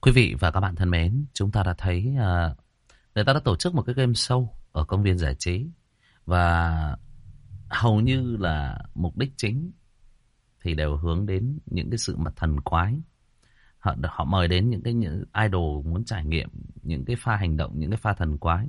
Quý vị và các bạn thân mến, chúng ta đã thấy uh, người ta đã tổ chức một cái game show ở công viên giải trí và hầu như là mục đích chính thì đều hướng đến những cái sự mặt thần quái. Họ, họ mời đến những cái những idol muốn trải nghiệm những cái pha hành động, những cái pha thần quái.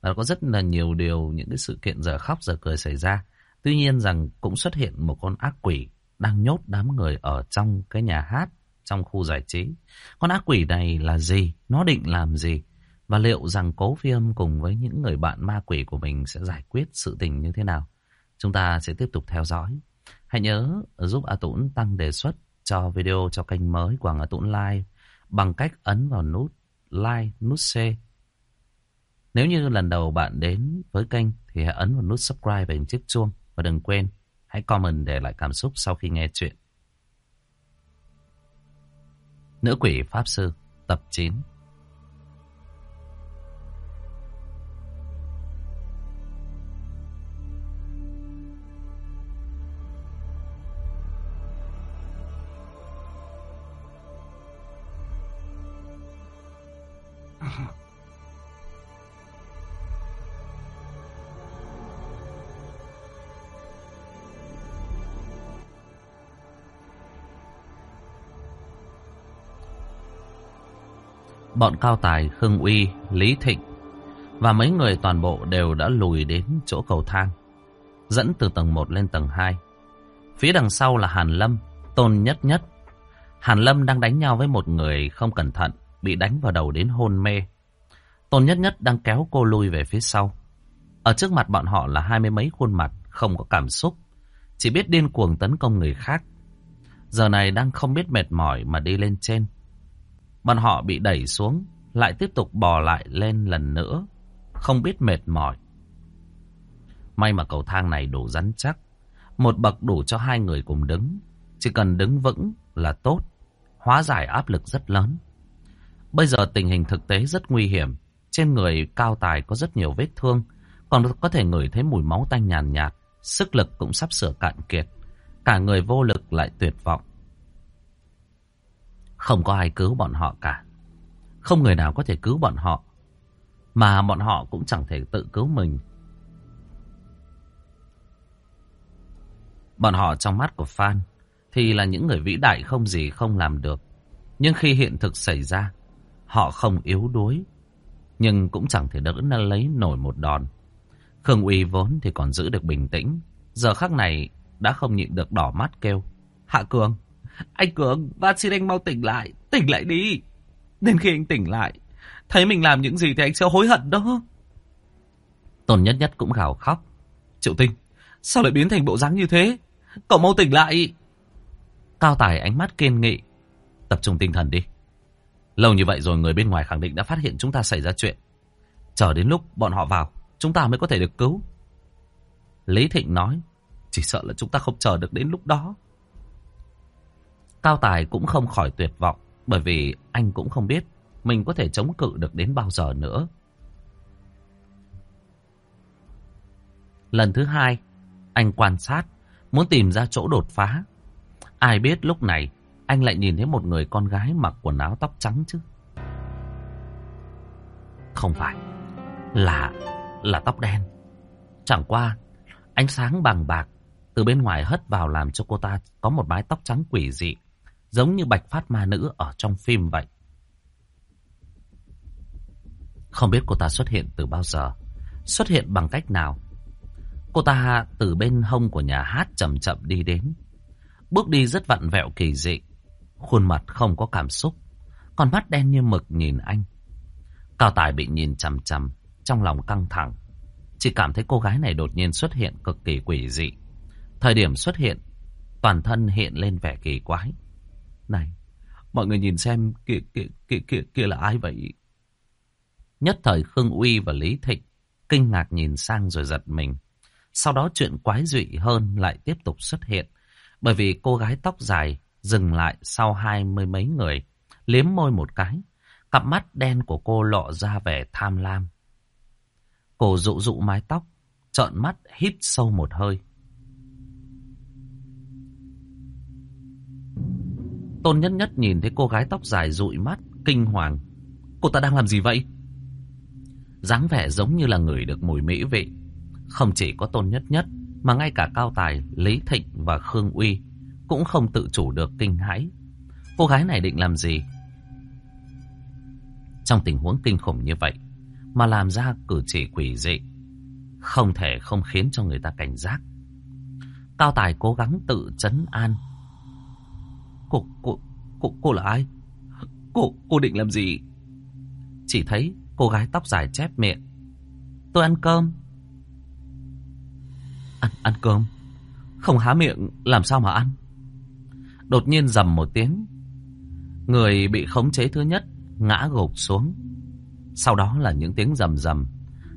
Và có rất là nhiều điều, những cái sự kiện giờ khóc giờ cười xảy ra. Tuy nhiên rằng cũng xuất hiện một con ác quỷ đang nhốt đám người ở trong cái nhà hát, trong khu giải trí. Con ác quỷ này là gì? Nó định làm gì? Và liệu rằng cố phi âm cùng với những người bạn ma quỷ của mình sẽ giải quyết sự tình như thế nào? Chúng ta sẽ tiếp tục theo dõi. Hãy nhớ giúp A Tũng tăng đề xuất cho video cho kênh mới của A Tũng Live bằng cách ấn vào nút like, nút share. Nếu như lần đầu bạn đến với kênh thì hãy ấn vào nút subscribe và chiếc chuông. Và đừng quên, hãy comment để lại cảm xúc sau khi nghe chuyện. Nữ quỷ Pháp Sư tập 9 Bọn cao tài Khương Uy, Lý Thịnh và mấy người toàn bộ đều đã lùi đến chỗ cầu thang, dẫn từ tầng 1 lên tầng 2. Phía đằng sau là Hàn Lâm, Tôn Nhất Nhất. Hàn Lâm đang đánh nhau với một người không cẩn thận, bị đánh vào đầu đến hôn mê. Tôn Nhất Nhất đang kéo cô lui về phía sau. Ở trước mặt bọn họ là hai mươi mấy khuôn mặt, không có cảm xúc, chỉ biết điên cuồng tấn công người khác. Giờ này đang không biết mệt mỏi mà đi lên trên. Bọn họ bị đẩy xuống, lại tiếp tục bò lại lên lần nữa, không biết mệt mỏi. May mà cầu thang này đủ rắn chắc, một bậc đủ cho hai người cùng đứng. Chỉ cần đứng vững là tốt, hóa giải áp lực rất lớn. Bây giờ tình hình thực tế rất nguy hiểm, trên người cao tài có rất nhiều vết thương, còn có thể ngửi thấy mùi máu tanh nhàn nhạt, sức lực cũng sắp sửa cạn kiệt. Cả người vô lực lại tuyệt vọng. Không có ai cứu bọn họ cả. Không người nào có thể cứu bọn họ. Mà bọn họ cũng chẳng thể tự cứu mình. Bọn họ trong mắt của Phan thì là những người vĩ đại không gì không làm được. Nhưng khi hiện thực xảy ra, họ không yếu đuối. Nhưng cũng chẳng thể đỡ nó lấy nổi một đòn. Khương Uy vốn thì còn giữ được bình tĩnh. Giờ khắc này đã không nhịn được đỏ mắt kêu. Hạ Cường, anh Cường, van xin anh mau tỉnh lại, tỉnh lại đi. Đến khi anh tỉnh lại, thấy mình làm những gì thì anh sẽ hối hận đó. Tôn Nhất Nhất cũng gào khóc. Triệu Tinh, sao lại biến thành bộ dáng như thế? Cậu mau tỉnh lại. Cao Tài ánh mắt kiên nghị. Tập trung tinh thần đi. Lâu như vậy rồi người bên ngoài khẳng định đã phát hiện chúng ta xảy ra chuyện. Chờ đến lúc bọn họ vào, chúng ta mới có thể được cứu. Lý Thịnh nói, chỉ sợ là chúng ta không chờ được đến lúc đó. Cao Tài cũng không khỏi tuyệt vọng, bởi vì anh cũng không biết mình có thể chống cự được đến bao giờ nữa. Lần thứ hai, anh quan sát, muốn tìm ra chỗ đột phá. Ai biết lúc này, anh lại nhìn thấy một người con gái mặc quần áo tóc trắng chứ. Không phải, là, là tóc đen. Chẳng qua, ánh sáng bằng bạc từ bên ngoài hất vào làm cho cô ta có một mái tóc trắng quỷ dị giống như bạch phát ma nữ ở trong phim vậy. Không biết cô ta xuất hiện từ bao giờ, xuất hiện bằng cách nào. Cô ta từ bên hông của nhà hát chậm chậm đi đến. Bước đi rất vặn vẹo kỳ dị, khuôn mặt không có cảm xúc, còn mắt đen như mực nhìn anh. Cao Tài bị nhìn chằm chằm, trong lòng căng thẳng. Chỉ cảm thấy cô gái này đột nhiên xuất hiện cực kỳ quỷ dị. Thời điểm xuất hiện, toàn thân hiện lên vẻ kỳ quái. Này, mọi người nhìn xem kia, kia, kia, kia, kia là ai vậy? Nhất thời Khương Uy và Lý Thịnh kinh ngạc nhìn sang rồi giật mình. Sau đó chuyện quái dị hơn lại tiếp tục xuất hiện. Bởi vì cô gái tóc dài dừng lại sau hai mươi mấy người, liếm môi một cái. Cặp mắt đen của cô lộ ra vẻ tham lam. Cô dụ dụ mái tóc, trợn mắt hít sâu một hơi. Tôn Nhất Nhất nhìn thấy cô gái tóc dài rụi mắt, kinh hoàng. Cô ta đang làm gì vậy? dáng vẻ giống như là người được mùi mỹ vị. Không chỉ có Tôn Nhất Nhất, mà ngay cả Cao Tài, Lý Thịnh và Khương Uy cũng không tự chủ được kinh hãi. Cô gái này định làm gì? Trong tình huống kinh khủng như vậy, mà làm ra cử chỉ quỷ dị, không thể không khiến cho người ta cảnh giác. Cao Tài cố gắng tự chấn an. Cô, cô, cô, cô là ai? Cô, cô định làm gì? Chỉ thấy cô gái tóc dài chép miệng. Tôi ăn cơm. Ăn, ăn cơm? Không há miệng làm sao mà ăn? Đột nhiên dầm một tiếng. Người bị khống chế thứ nhất ngã gục xuống. Sau đó là những tiếng rầm rầm.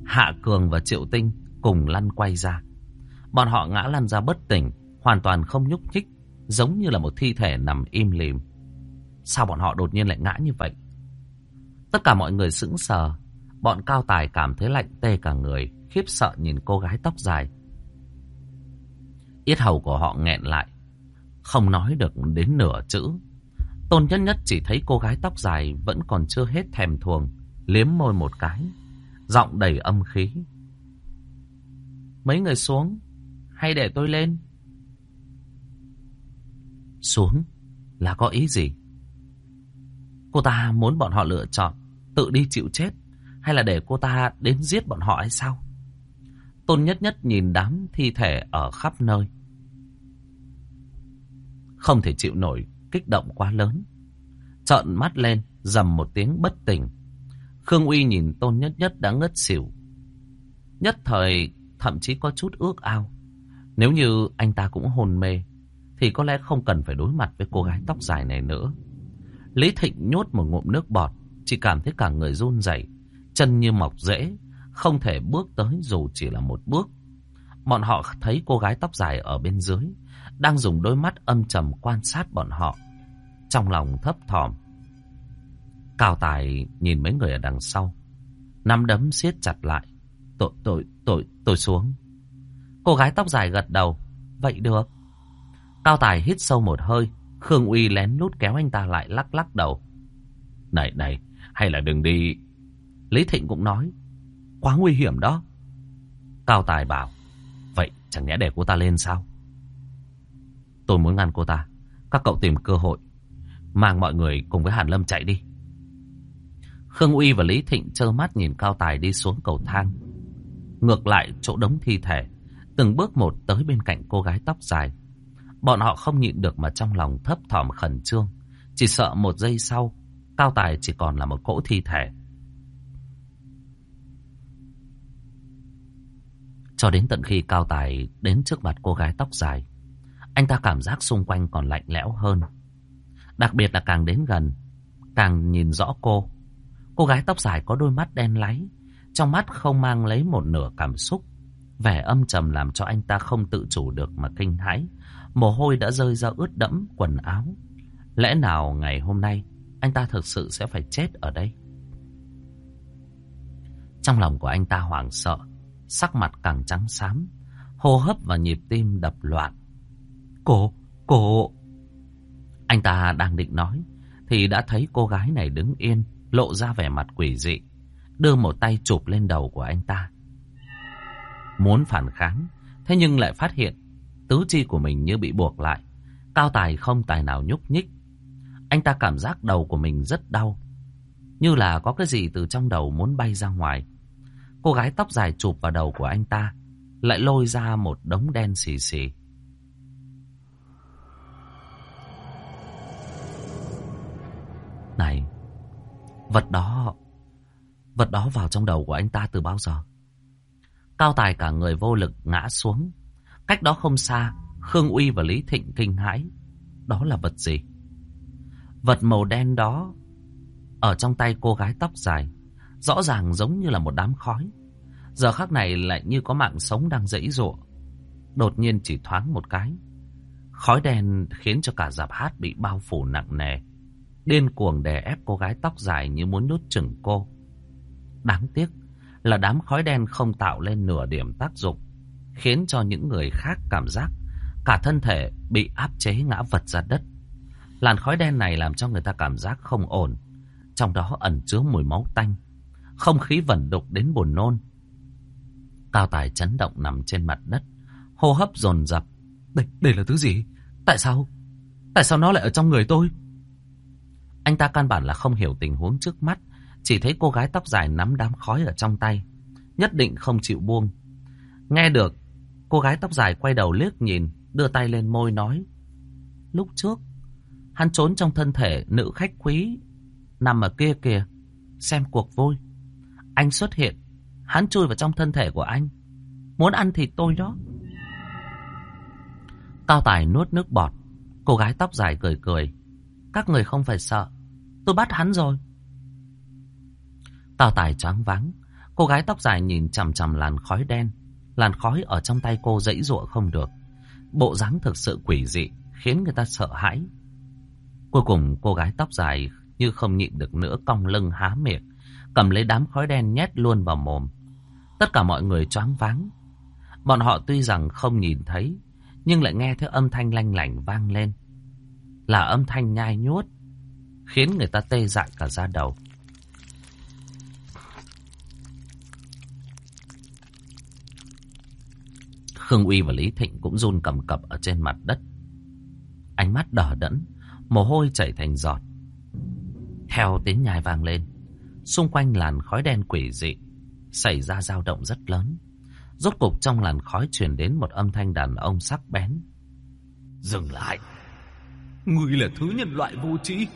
Hạ Cường và Triệu Tinh cùng lăn quay ra. Bọn họ ngã lăn ra bất tỉnh, hoàn toàn không nhúc nhích, giống như là một thi thể nằm im lìm. Sao bọn họ đột nhiên lại ngã như vậy? Tất cả mọi người sững sờ. Bọn cao tài cảm thấy lạnh tê cả người, khiếp sợ nhìn cô gái tóc dài. Yết hầu của họ nghẹn lại, không nói được đến nửa chữ. Tôn nhất nhất chỉ thấy cô gái tóc dài vẫn còn chưa hết thèm thuồng, liếm môi một cái, giọng đầy âm khí. Mấy người xuống, hay để tôi lên? Xuống là có ý gì? Cô ta muốn bọn họ lựa chọn tự đi chịu chết hay là để cô ta đến giết bọn họ hay sao? Tôn Nhất Nhất nhìn đám thi thể ở khắp nơi. Không thể chịu nổi kích động quá lớn. Trợn mắt lên, dầm một tiếng bất tỉnh. Khương Uy nhìn Tôn Nhất Nhất đã ngất xỉu. Nhất thời thậm chí có chút ước ao. Nếu như anh ta cũng hồn mê, thì có lẽ không cần phải đối mặt với cô gái tóc dài này nữa. Lý Thịnh nhốt một ngụm nước bọt, chỉ cảm thấy cả người run rẩy, chân như mọc rễ, không thể bước tới dù chỉ là một bước. Bọn họ thấy cô gái tóc dài ở bên dưới, đang dùng đôi mắt âm trầm quan sát bọn họ. Trong lòng thấp thỏm. Cao Tài nhìn mấy người ở đằng sau, nắm đấm siết chặt lại. Tội, tội, tội, tôi xuống. Cô gái tóc dài gật đầu. Vậy được. Cao Tài hít sâu một hơi. Khương Uy lén lút kéo anh ta lại lắc lắc đầu. Này, này, hay là đừng đi. Lý Thịnh cũng nói. Quá nguy hiểm đó. Cao Tài bảo. Vậy chẳng nhẽ để cô ta lên sao? Tôi muốn ngăn cô ta. Các cậu tìm cơ hội. Mang mọi người cùng với Hàn Lâm chạy đi. Khương Uy và Lý Thịnh trơ mắt nhìn Cao Tài đi xuống cầu thang. Ngược lại chỗ đống thi thể. Từng bước một tới bên cạnh cô gái tóc dài. Bọn họ không nhịn được mà trong lòng thấp thỏm khẩn trương. Chỉ sợ một giây sau, Cao Tài chỉ còn là một cỗ thi thể. Cho đến tận khi Cao Tài đến trước mặt cô gái tóc dài, anh ta cảm giác xung quanh còn lạnh lẽo hơn. Đặc biệt là càng đến gần, càng nhìn rõ cô. Cô gái tóc dài có đôi mắt đen láy, trong mắt không mang lấy một nửa cảm xúc. Vẻ âm trầm làm cho anh ta không tự chủ được mà kinh hãi. Mồ hôi đã rơi ra ướt đẫm quần áo. Lẽ nào ngày hôm nay anh ta thực sự sẽ phải chết ở đây? Trong lòng của anh ta hoảng sợ, sắc mặt càng trắng xám, hô hấp và nhịp tim đập loạn. Cô, cô... Anh ta đang định nói, thì đã thấy cô gái này đứng yên, lộ ra vẻ mặt quỷ dị, đưa một tay chụp lên đầu của anh ta. Muốn phản kháng, thế nhưng lại phát hiện tứ chi của mình như bị buộc lại. Cao Tài không tài nào nhúc nhích. Anh ta cảm giác đầu của mình rất đau. Như là có cái gì từ trong đầu muốn bay ra ngoài. Cô gái tóc dài chụp vào đầu của anh ta. Lại lôi ra một đống đen xì xì. Này, vật đó, vật đó vào trong đầu của anh ta từ bao giờ? Cao Tài cả người vô lực ngã xuống. Cách đó không xa, Khương Uy và Lý Thịnh kinh hãi. Đó là vật gì? Vật màu đen đó ở trong tay cô gái tóc dài, rõ ràng giống như là một đám khói. Giờ khắc này lại như có mạng sống đang dẫy rụa. Đột nhiên chỉ thoáng một cái. Khói đen khiến cho cả dạp hát bị bao phủ nặng nề. Điên cuồng đè ép cô gái tóc dài như muốn nuốt chửng cô. Đáng tiếc là đám khói đen không tạo lên nửa điểm tác dụng khiến cho những người khác cảm giác cả thân thể bị áp chế ngã vật ra đất. Làn khói đen này làm cho người ta cảm giác không ổn. Trong đó ẩn chứa mùi máu tanh. Không khí vẩn đục đến buồn nôn. Cao Tài chấn động nằm trên mặt đất. Hô hấp dồn dập. Đây, đây là thứ gì? Tại sao? Tại sao nó lại ở trong người tôi? Anh ta căn bản là không hiểu tình huống trước mắt. Chỉ thấy cô gái tóc dài nắm đám khói ở trong tay. Nhất định không chịu buông. Nghe được, cô gái tóc dài quay đầu liếc nhìn, đưa tay lên môi nói. Lúc trước, hắn trốn trong thân thể nữ khách quý, nằm ở kia kìa, xem cuộc vui. Anh xuất hiện, hắn chui vào trong thân thể của anh. Muốn ăn thịt tôi đó. Cao Tài nuốt nước bọt, cô gái tóc dài cười cười. Các người không phải sợ, tôi bắt hắn rồi. Cao Tài choáng váng, cô gái tóc dài nhìn chằm chằm làn khói đen. Làn khói ở trong tay cô dãy dụa không được. Bộ dáng thực sự quỷ dị, khiến người ta sợ hãi. Cuối cùng cô gái tóc dài như không nhịn được nữa cong lưng há miệng, cầm lấy đám khói đen nhét luôn vào mồm. Tất cả mọi người choáng váng. Bọn họ tuy rằng không nhìn thấy, nhưng lại nghe thấy âm thanh lanh lảnh vang lên. Là âm thanh nhai nhuốt, khiến người ta tê dại cả da đầu. Khương Uy và Lý Thịnh cũng run cầm cập ở trên mặt đất. Ánh mắt đỏ đẫn, mồ hôi chảy thành giọt. Theo tiếng nhai vang lên, xung quanh làn khói đen quỷ dị, xảy ra dao động rất lớn. Rốt cục trong làn khói truyền đến một âm thanh đàn ông sắc bén. Dừng lại! Ngươi là thứ nhân loại vô trí,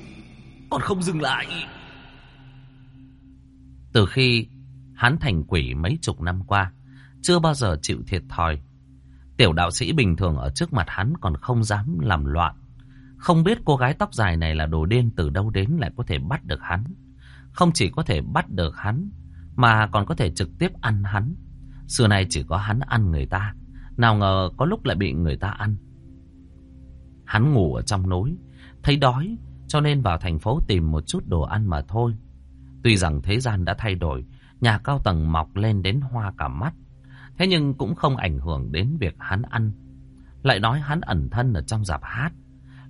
còn không dừng lại! Từ khi hắn thành quỷ mấy chục năm qua, chưa bao giờ chịu thiệt thòi. Tiểu đạo sĩ bình thường ở trước mặt hắn còn không dám làm loạn. Không biết cô gái tóc dài này là đồ điên từ đâu đến lại có thể bắt được hắn. Không chỉ có thể bắt được hắn, mà còn có thể trực tiếp ăn hắn. Xưa nay chỉ có hắn ăn người ta, nào ngờ có lúc lại bị người ta ăn. Hắn ngủ ở trong núi, thấy đói, cho nên vào thành phố tìm một chút đồ ăn mà thôi. Tuy rằng thế gian đã thay đổi, nhà cao tầng mọc lên đến hoa cả mắt. Thế nhưng cũng không ảnh hưởng đến việc hắn ăn. Lại nói hắn ẩn thân ở trong giạp hát.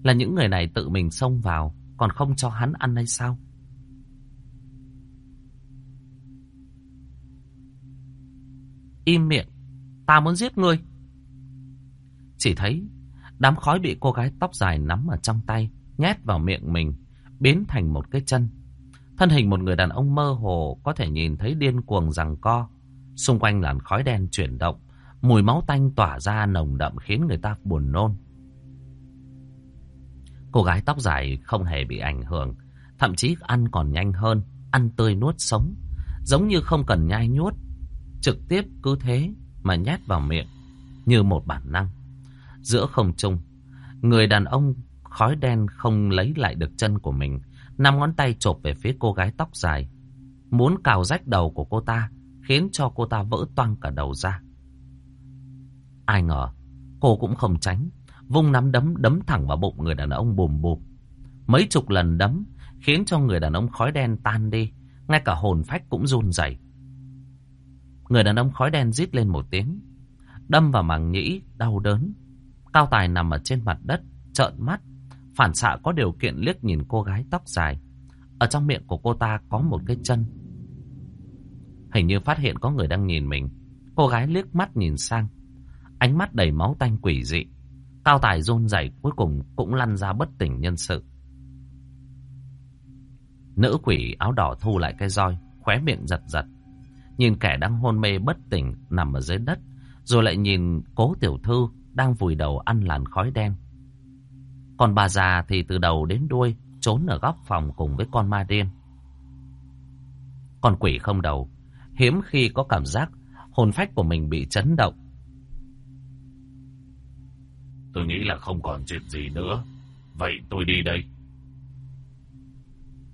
Là những người này tự mình xông vào, còn không cho hắn ăn hay sao? Im miệng, ta muốn giết ngươi. Chỉ thấy đám khói bị cô gái tóc dài nắm ở trong tay, nhét vào miệng mình, biến thành một cái chân. Thân hình một người đàn ông mơ hồ có thể nhìn thấy điên cuồng rằng co. Xung quanh làn khói đen chuyển động, mùi máu tanh tỏa ra nồng đậm khiến người ta buồn nôn. Cô gái tóc dài không hề bị ảnh hưởng, thậm chí ăn còn nhanh hơn, ăn tươi nuốt sống, giống như không cần nhai nhuốt, trực tiếp cứ thế mà nhét vào miệng như một bản năng. Giữa không trung, người đàn ông khói đen không lấy lại được chân của mình, năm ngón tay chộp về phía cô gái tóc dài, muốn cào rách đầu của cô ta, khiến cho cô ta vỡ toang cả đầu ra. Ai ngờ, cô cũng không tránh, vung nắm đấm đấm thẳng vào bụng người đàn ông bùm bụp. Mấy chục lần đấm khiến cho người đàn ông khói đen tan đi, ngay cả hồn phách cũng run rẩy. Người đàn ông khói đen rít lên một tiếng, đâm vào màng nhĩ đau đớn. Cao Tài nằm ở trên mặt đất, trợn mắt, phản xạ có điều kiện liếc nhìn cô gái tóc dài. Ở trong miệng của cô ta có một cái chân. Hình như phát hiện có người đang nhìn mình. Cô gái liếc mắt nhìn sang. Ánh mắt đầy máu tanh quỷ dị. Cao Tài rôn rẩy cuối cùng cũng lăn ra bất tỉnh nhân sự. Nữ quỷ áo đỏ thu lại cái roi, khóe miệng giật giật. Nhìn kẻ đang hôn mê bất tỉnh nằm ở dưới đất, rồi lại nhìn cố tiểu thư đang vùi đầu ăn làn khói đen. Còn bà già thì từ đầu đến đuôi trốn ở góc phòng cùng với con ma điên. Con quỷ không đầu, hiếm khi có cảm giác hồn phách của mình bị chấn động. Tôi nghĩ là không còn chuyện gì nữa. Vậy tôi đi đây.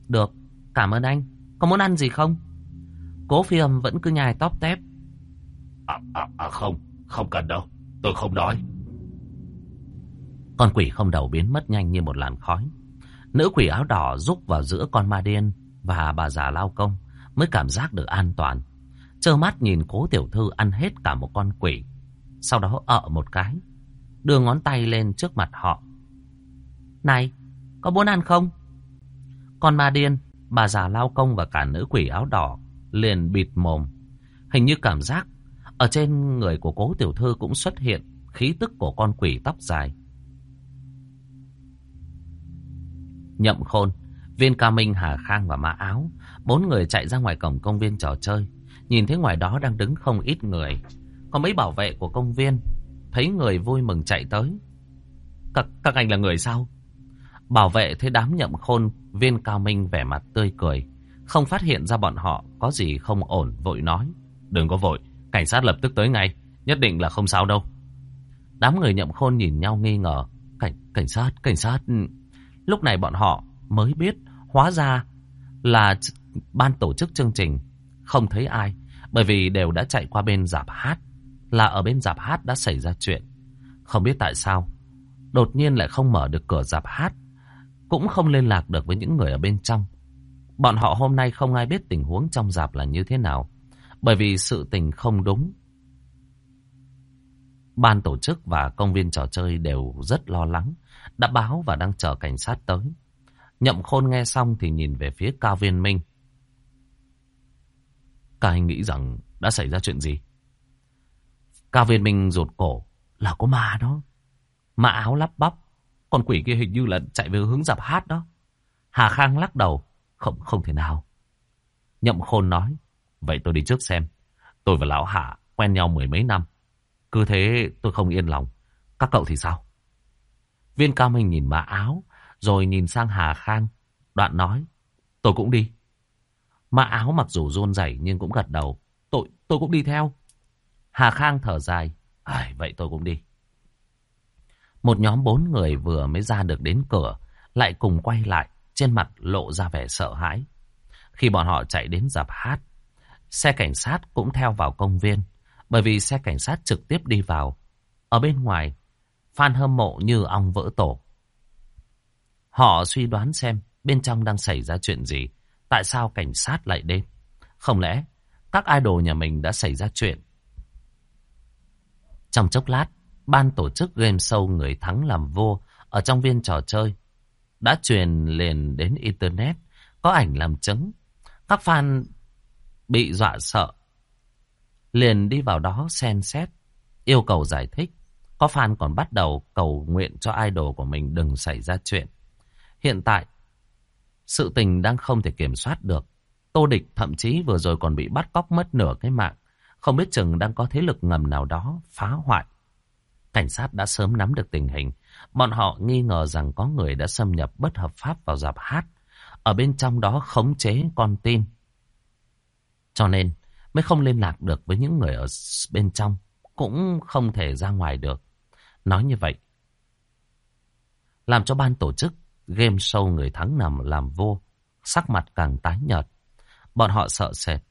Được, cảm ơn anh. Có muốn ăn gì không? Cố phi âm vẫn cứ nhai tóc tép. À, à, à không, không cần đâu. Tôi không đói. Con quỷ không đầu biến mất nhanh như một làn khói. Nữ quỷ áo đỏ rúc vào giữa con ma điên và bà già lao công mới cảm giác được an toàn. Trơ mắt nhìn cố tiểu thư ăn hết cả một con quỷ. Sau đó ợ một cái. Đưa ngón tay lên trước mặt họ. Này, có muốn ăn không? Con ma điên, bà già lao công và cả nữ quỷ áo đỏ liền bịt mồm. Hình như cảm giác ở trên người của cố tiểu thư cũng xuất hiện khí tức của con quỷ tóc dài. Nhậm khôn, viên ca minh, Hà Khang và Mã Áo, bốn người chạy ra ngoài cổng công viên trò chơi. Nhìn thấy ngoài đó đang đứng không ít người. Có mấy bảo vệ của công viên, thấy người vui mừng chạy tới. Các, các anh là người sao? Bảo vệ thấy đám nhậm khôn, viên cao minh vẻ mặt tươi cười. Không phát hiện ra bọn họ có gì không ổn, vội nói. Đừng có vội, cảnh sát lập tức tới ngay, nhất định là không sao đâu. Đám người nhậm khôn nhìn nhau nghi ngờ. Cảnh, cảnh sát, cảnh sát... Ừ. Lúc này bọn họ mới biết hóa ra là ban tổ chức chương trình không thấy ai, bởi vì đều đã chạy qua bên dạp hát, là ở bên dạp hát đã xảy ra chuyện không biết tại sao, đột nhiên lại không mở được cửa dạp hát, cũng không liên lạc được với những người ở bên trong bọn họ hôm nay không ai biết tình huống trong dạp là như thế nào, bởi vì sự tình không đúng ban tổ chức và công viên trò chơi đều rất lo lắng, đã báo và đang chờ cảnh sát tới. Nhậm khôn nghe xong thì nhìn về phía Cao Viên Minh. Các anh nghĩ rằng đã xảy ra chuyện gì? Cao Viên Minh rụt cổ. Là có ma đó. Mã áo lắp bắp. Con quỷ kia hình như là chạy về hướng dạp hát đó. Hà Khang lắc đầu. Không, không thể nào. Nhậm khôn nói. Vậy tôi đi trước xem. Tôi và Lão Hạ quen nhau mười mấy năm. Cứ thế tôi không yên lòng. Các cậu thì sao? Viên Cao Minh nhìn mã áo, rồi nhìn sang Hà Khang. Đoạn nói, tôi cũng đi. Mã áo mặc dù run rẩy nhưng cũng gật đầu. Tôi, tôi cũng đi theo. Hà Khang thở dài. À, vậy tôi cũng đi. Một nhóm bốn người vừa mới ra được đến cửa, lại cùng quay lại, trên mặt lộ ra vẻ sợ hãi. Khi bọn họ chạy đến dạp hát, xe cảnh sát cũng theo vào công viên, bởi vì xe cảnh sát trực tiếp đi vào. Ở bên ngoài, Fan hâm mộ như ong vỡ tổ. Họ suy đoán xem bên trong đang xảy ra chuyện gì. Tại sao cảnh sát lại đến? Không lẽ các idol nhà mình đã xảy ra chuyện? Trong chốc lát, ban tổ chức game show người thắng làm vua ở trong viên trò chơi đã truyền liền đến Internet, có ảnh làm chứng. Các fan bị dọa sợ, liền đi vào đó xem xét, yêu cầu giải thích. Có fan còn bắt đầu cầu nguyện cho idol của mình đừng xảy ra chuyện. Hiện tại, sự tình đang không thể kiểm soát được. Tô Địch thậm chí vừa rồi còn bị bắt cóc mất nửa cái mạng. Không biết chừng đang có thế lực ngầm nào đó phá hoại. Cảnh sát đã sớm nắm được tình hình. Bọn họ nghi ngờ rằng có người đã xâm nhập bất hợp pháp vào dạp hát. Ở bên trong đó khống chế con tin. Cho nên mới không liên lạc được với những người ở bên trong. Cũng không thể ra ngoài được. Nói như vậy, làm cho ban tổ chức game show người thắng nằm làm vô, sắc mặt càng tái nhợt. Bọn họ sợ sệt.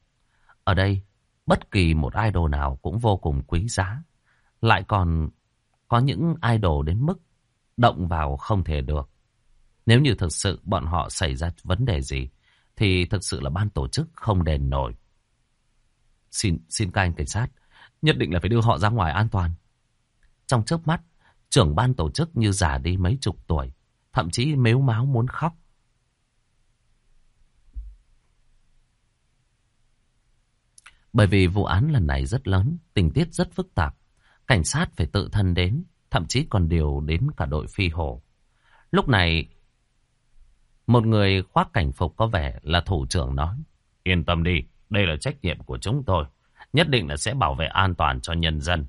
Ở đây, bất kỳ một idol nào cũng vô cùng quý giá. Lại còn có những idol đến mức động vào không thể được. Nếu như thực sự bọn họ xảy ra vấn đề gì, thì thực sự là ban tổ chức không đền nổi. Xin, xin các anh cảnh sát, nhất định là phải đưa họ ra ngoài an toàn. Trong chớp mắt, trưởng ban tổ chức như già đi mấy chục tuổi, thậm chí mếu máu muốn khóc. Bởi vì vụ án lần này rất lớn, tình tiết rất phức tạp. Cảnh sát phải tự thân đến, thậm chí còn điều đến cả đội phi hổ. Lúc này, một người khoác cảnh phục có vẻ là thủ trưởng nói. Yên tâm đi, đây là trách nhiệm của chúng tôi. Nhất định là sẽ bảo vệ an toàn cho nhân dân.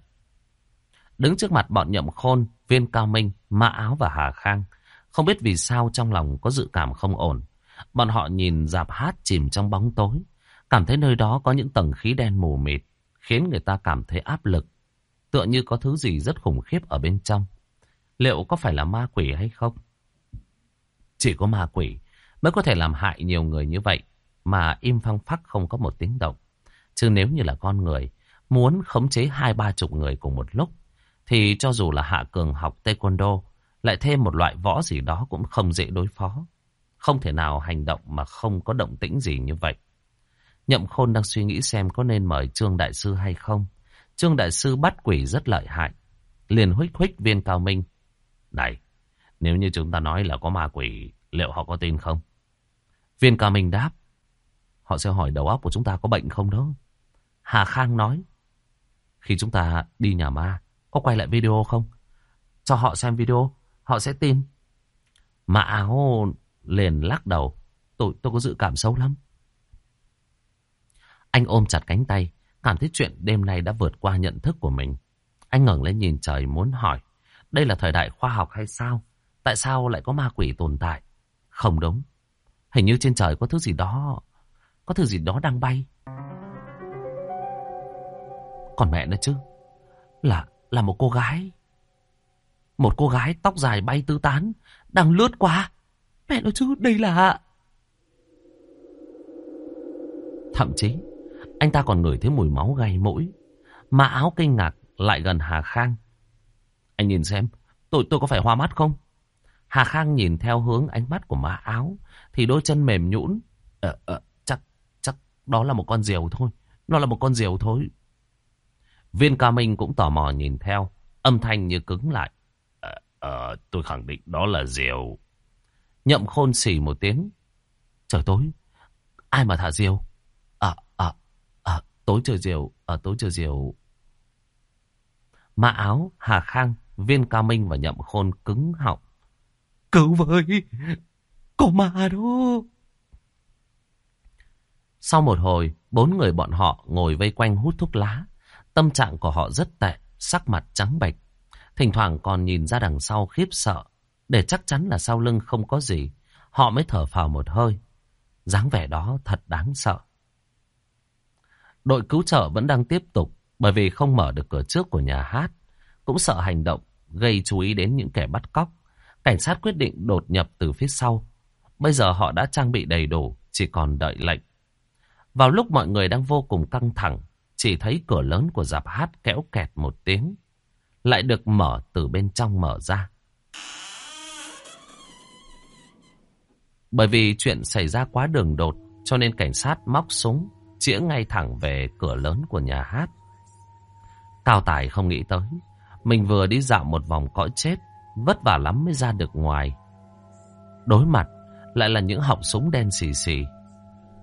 Đứng trước mặt bọn nhậm khôn, viên cao minh, mã áo và hà khang. Không biết vì sao trong lòng có dự cảm không ổn. Bọn họ nhìn dạp hát chìm trong bóng tối. Cảm thấy nơi đó có những tầng khí đen mù mịt. Khiến người ta cảm thấy áp lực. Tựa như có thứ gì rất khủng khiếp ở bên trong. Liệu có phải là ma quỷ hay không? Chỉ có ma quỷ mới có thể làm hại nhiều người như vậy. Mà im phăng phắc không có một tiếng động. Chứ nếu như là con người, muốn khống chế hai ba chục người cùng một lúc, thì cho dù là Hạ Cường học taekwondo, lại thêm một loại võ gì đó cũng không dễ đối phó. Không thể nào hành động mà không có động tĩnh gì như vậy. Nhậm Khôn đang suy nghĩ xem có nên mời Trương Đại Sư hay không. Trương Đại Sư bắt quỷ rất lợi hại. Liền huých huých viên cao minh. Này, nếu như chúng ta nói là có ma quỷ, liệu họ có tin không? Viên cao minh đáp. Họ sẽ hỏi đầu óc của chúng ta có bệnh không đó. Hà Khang nói. Khi chúng ta đi nhà ma, có quay lại video không? Cho họ xem video, họ sẽ tin. Mà áo liền lắc đầu. Tôi, tôi có dự cảm xấu lắm. Anh ôm chặt cánh tay, cảm thấy chuyện đêm nay đã vượt qua nhận thức của mình. Anh ngẩng lên nhìn trời muốn hỏi, đây là thời đại khoa học hay sao? Tại sao lại có ma quỷ tồn tại? Không đúng. Hình như trên trời có thứ gì đó, có thứ gì đó đang bay. Còn mẹ nữa chứ, là là một cô gái. Một cô gái tóc dài bay tứ tán, đang lướt qua. Mẹ nói chứ, đây là... Thậm chí, anh ta còn ngửi thấy mùi máu gay mũi. Mà áo kinh ngạc lại gần Hà Khang. Anh nhìn xem, tôi tôi có phải hoa mắt không? Hà Khang nhìn theo hướng ánh mắt của má áo, thì đôi chân mềm nhũn. Ờ, ờ, chắc, chắc đó là một con diều thôi. Nó là một con diều thôi. Viên ca Minh cũng tò mò nhìn theo, âm thanh như cứng lại. Ờ, tôi khẳng định đó là diều. Nhậm khôn xì một tiếng. Trời tối, ai mà thả diều? À, à, à, tối trời diều, à, tối trời diều. Mã áo, Hà Khang, Viên Ca Minh và Nhậm Khôn cứng họng. Cứu với, có ma đó. Sau một hồi, bốn người bọn họ ngồi vây quanh hút thuốc lá. Tâm trạng của họ rất tệ, sắc mặt trắng bệch. Thỉnh thoảng còn nhìn ra đằng sau khiếp sợ. Để chắc chắn là sau lưng không có gì, họ mới thở phào một hơi. dáng vẻ đó thật đáng sợ. Đội cứu trợ vẫn đang tiếp tục bởi vì không mở được cửa trước của nhà hát. Cũng sợ hành động gây chú ý đến những kẻ bắt cóc. Cảnh sát quyết định đột nhập từ phía sau. Bây giờ họ đã trang bị đầy đủ, chỉ còn đợi lệnh. Vào lúc mọi người đang vô cùng căng thẳng, chỉ thấy cửa lớn của dạp hát kéo kẹt một tiếng. Lại được mở từ bên trong mở ra. Bởi vì chuyện xảy ra quá đường đột, cho nên cảnh sát móc súng, chĩa ngay thẳng về cửa lớn của nhà hát. Cao Tài không nghĩ tới, mình vừa đi dạo một vòng cõi chết, vất vả lắm mới ra được ngoài. Đối mặt lại là những họng súng đen xì xì.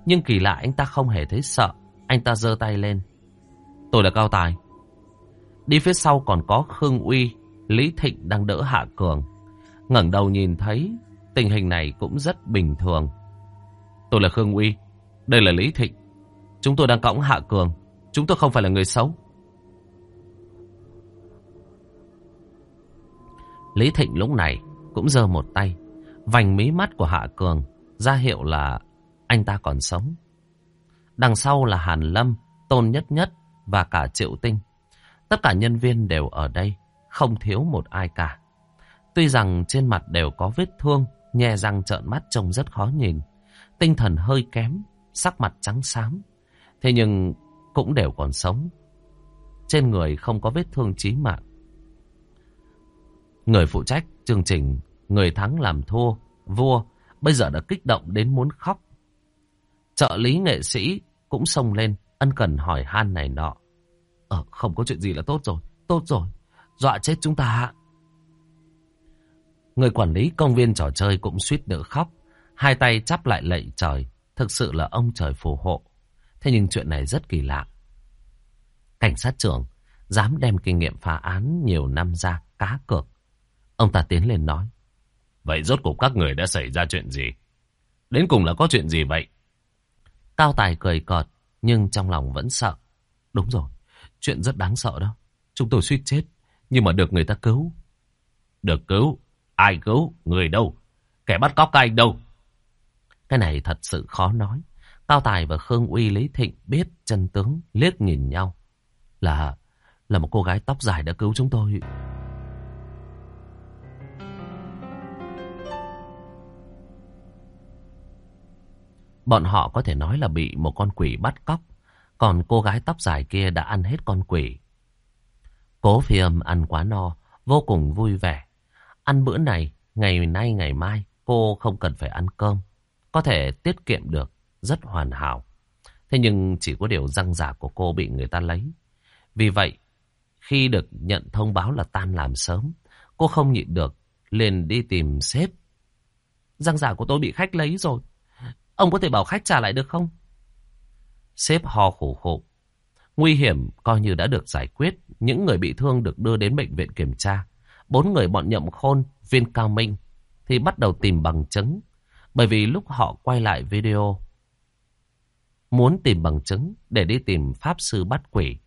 Nhưng kỳ lạ anh ta không hề thấy sợ, anh ta giơ tay lên. Tôi là Cao Tài. Đi phía sau còn có Khương Uy, Lý Thịnh đang đỡ Hạ Cường. ngẩng đầu nhìn thấy tình hình này cũng rất bình thường. Tôi là Khương Uy, đây là Lý Thịnh. Chúng tôi đang cõng Hạ Cường, chúng tôi không phải là người xấu. Lý Thịnh lúc này cũng giơ một tay, vành mí mắt của Hạ Cường, ra hiệu là anh ta còn sống. Đằng sau là Hàn Lâm, Tôn Nhất Nhất và cả Triệu Tinh. Tất cả nhân viên đều ở đây, không thiếu một ai cả. Tuy rằng trên mặt đều có vết thương, nhe răng trợn mắt trông rất khó nhìn. Tinh thần hơi kém, sắc mặt trắng xám. Thế nhưng cũng đều còn sống. Trên người không có vết thương chí mạng. Người phụ trách chương trình Người thắng làm thua, vua Bây giờ đã kích động đến muốn khóc Trợ lý nghệ sĩ Cũng xông lên ân cần hỏi han này nọ Ờ không có chuyện gì là tốt rồi. Tốt rồi. Dọa chết chúng ta Người quản lý công viên trò chơi cũng suýt nữa khóc. Hai tay chắp lại lạy trời. Thực sự là ông trời phù hộ. Thế nhưng chuyện này rất kỳ lạ. Cảnh sát trưởng Dám đem kinh nghiệm phá án nhiều năm ra cá cược. Ông ta tiến lên nói. Vậy rốt cuộc các người đã xảy ra chuyện gì? Đến cùng là có chuyện gì vậy? Cao Tài cười cợt, nhưng trong lòng vẫn sợ. Đúng rồi, chuyện rất đáng sợ đó. Chúng tôi suýt chết, nhưng mà được người ta cứu. Được cứu? Ai cứu? Người đâu? Kẻ bắt cóc ai đâu? Cái này thật sự khó nói. Cao Tài và Khương Uy Lý Thịnh biết chân tướng, liếc nhìn nhau. Là, là một cô gái tóc dài đã cứu chúng tôi. Bọn họ có thể nói là bị một con quỷ bắt cóc. Còn cô gái tóc dài kia đã ăn hết con quỷ. Cố phi âm ăn quá no, vô cùng vui vẻ. Ăn bữa này, ngày nay ngày mai, cô không cần phải ăn cơm. Có thể tiết kiệm được, rất hoàn hảo. Thế nhưng chỉ có điều răng giả của cô bị người ta lấy. Vì vậy, khi được nhận thông báo là tan làm sớm, cô không nhịn được, liền đi tìm sếp. Răng giả của tôi bị khách lấy rồi. Ông có thể bảo khách trả lại được không? Sếp ho khổ khổ. Nguy hiểm coi như đã được giải quyết. Những người bị thương được đưa đến bệnh viện kiểm tra. Bốn người bọn nhậm khôn, viên cao minh thì bắt đầu tìm bằng chứng. Bởi vì lúc họ quay lại video muốn tìm bằng chứng để đi tìm pháp sư bắt quỷ.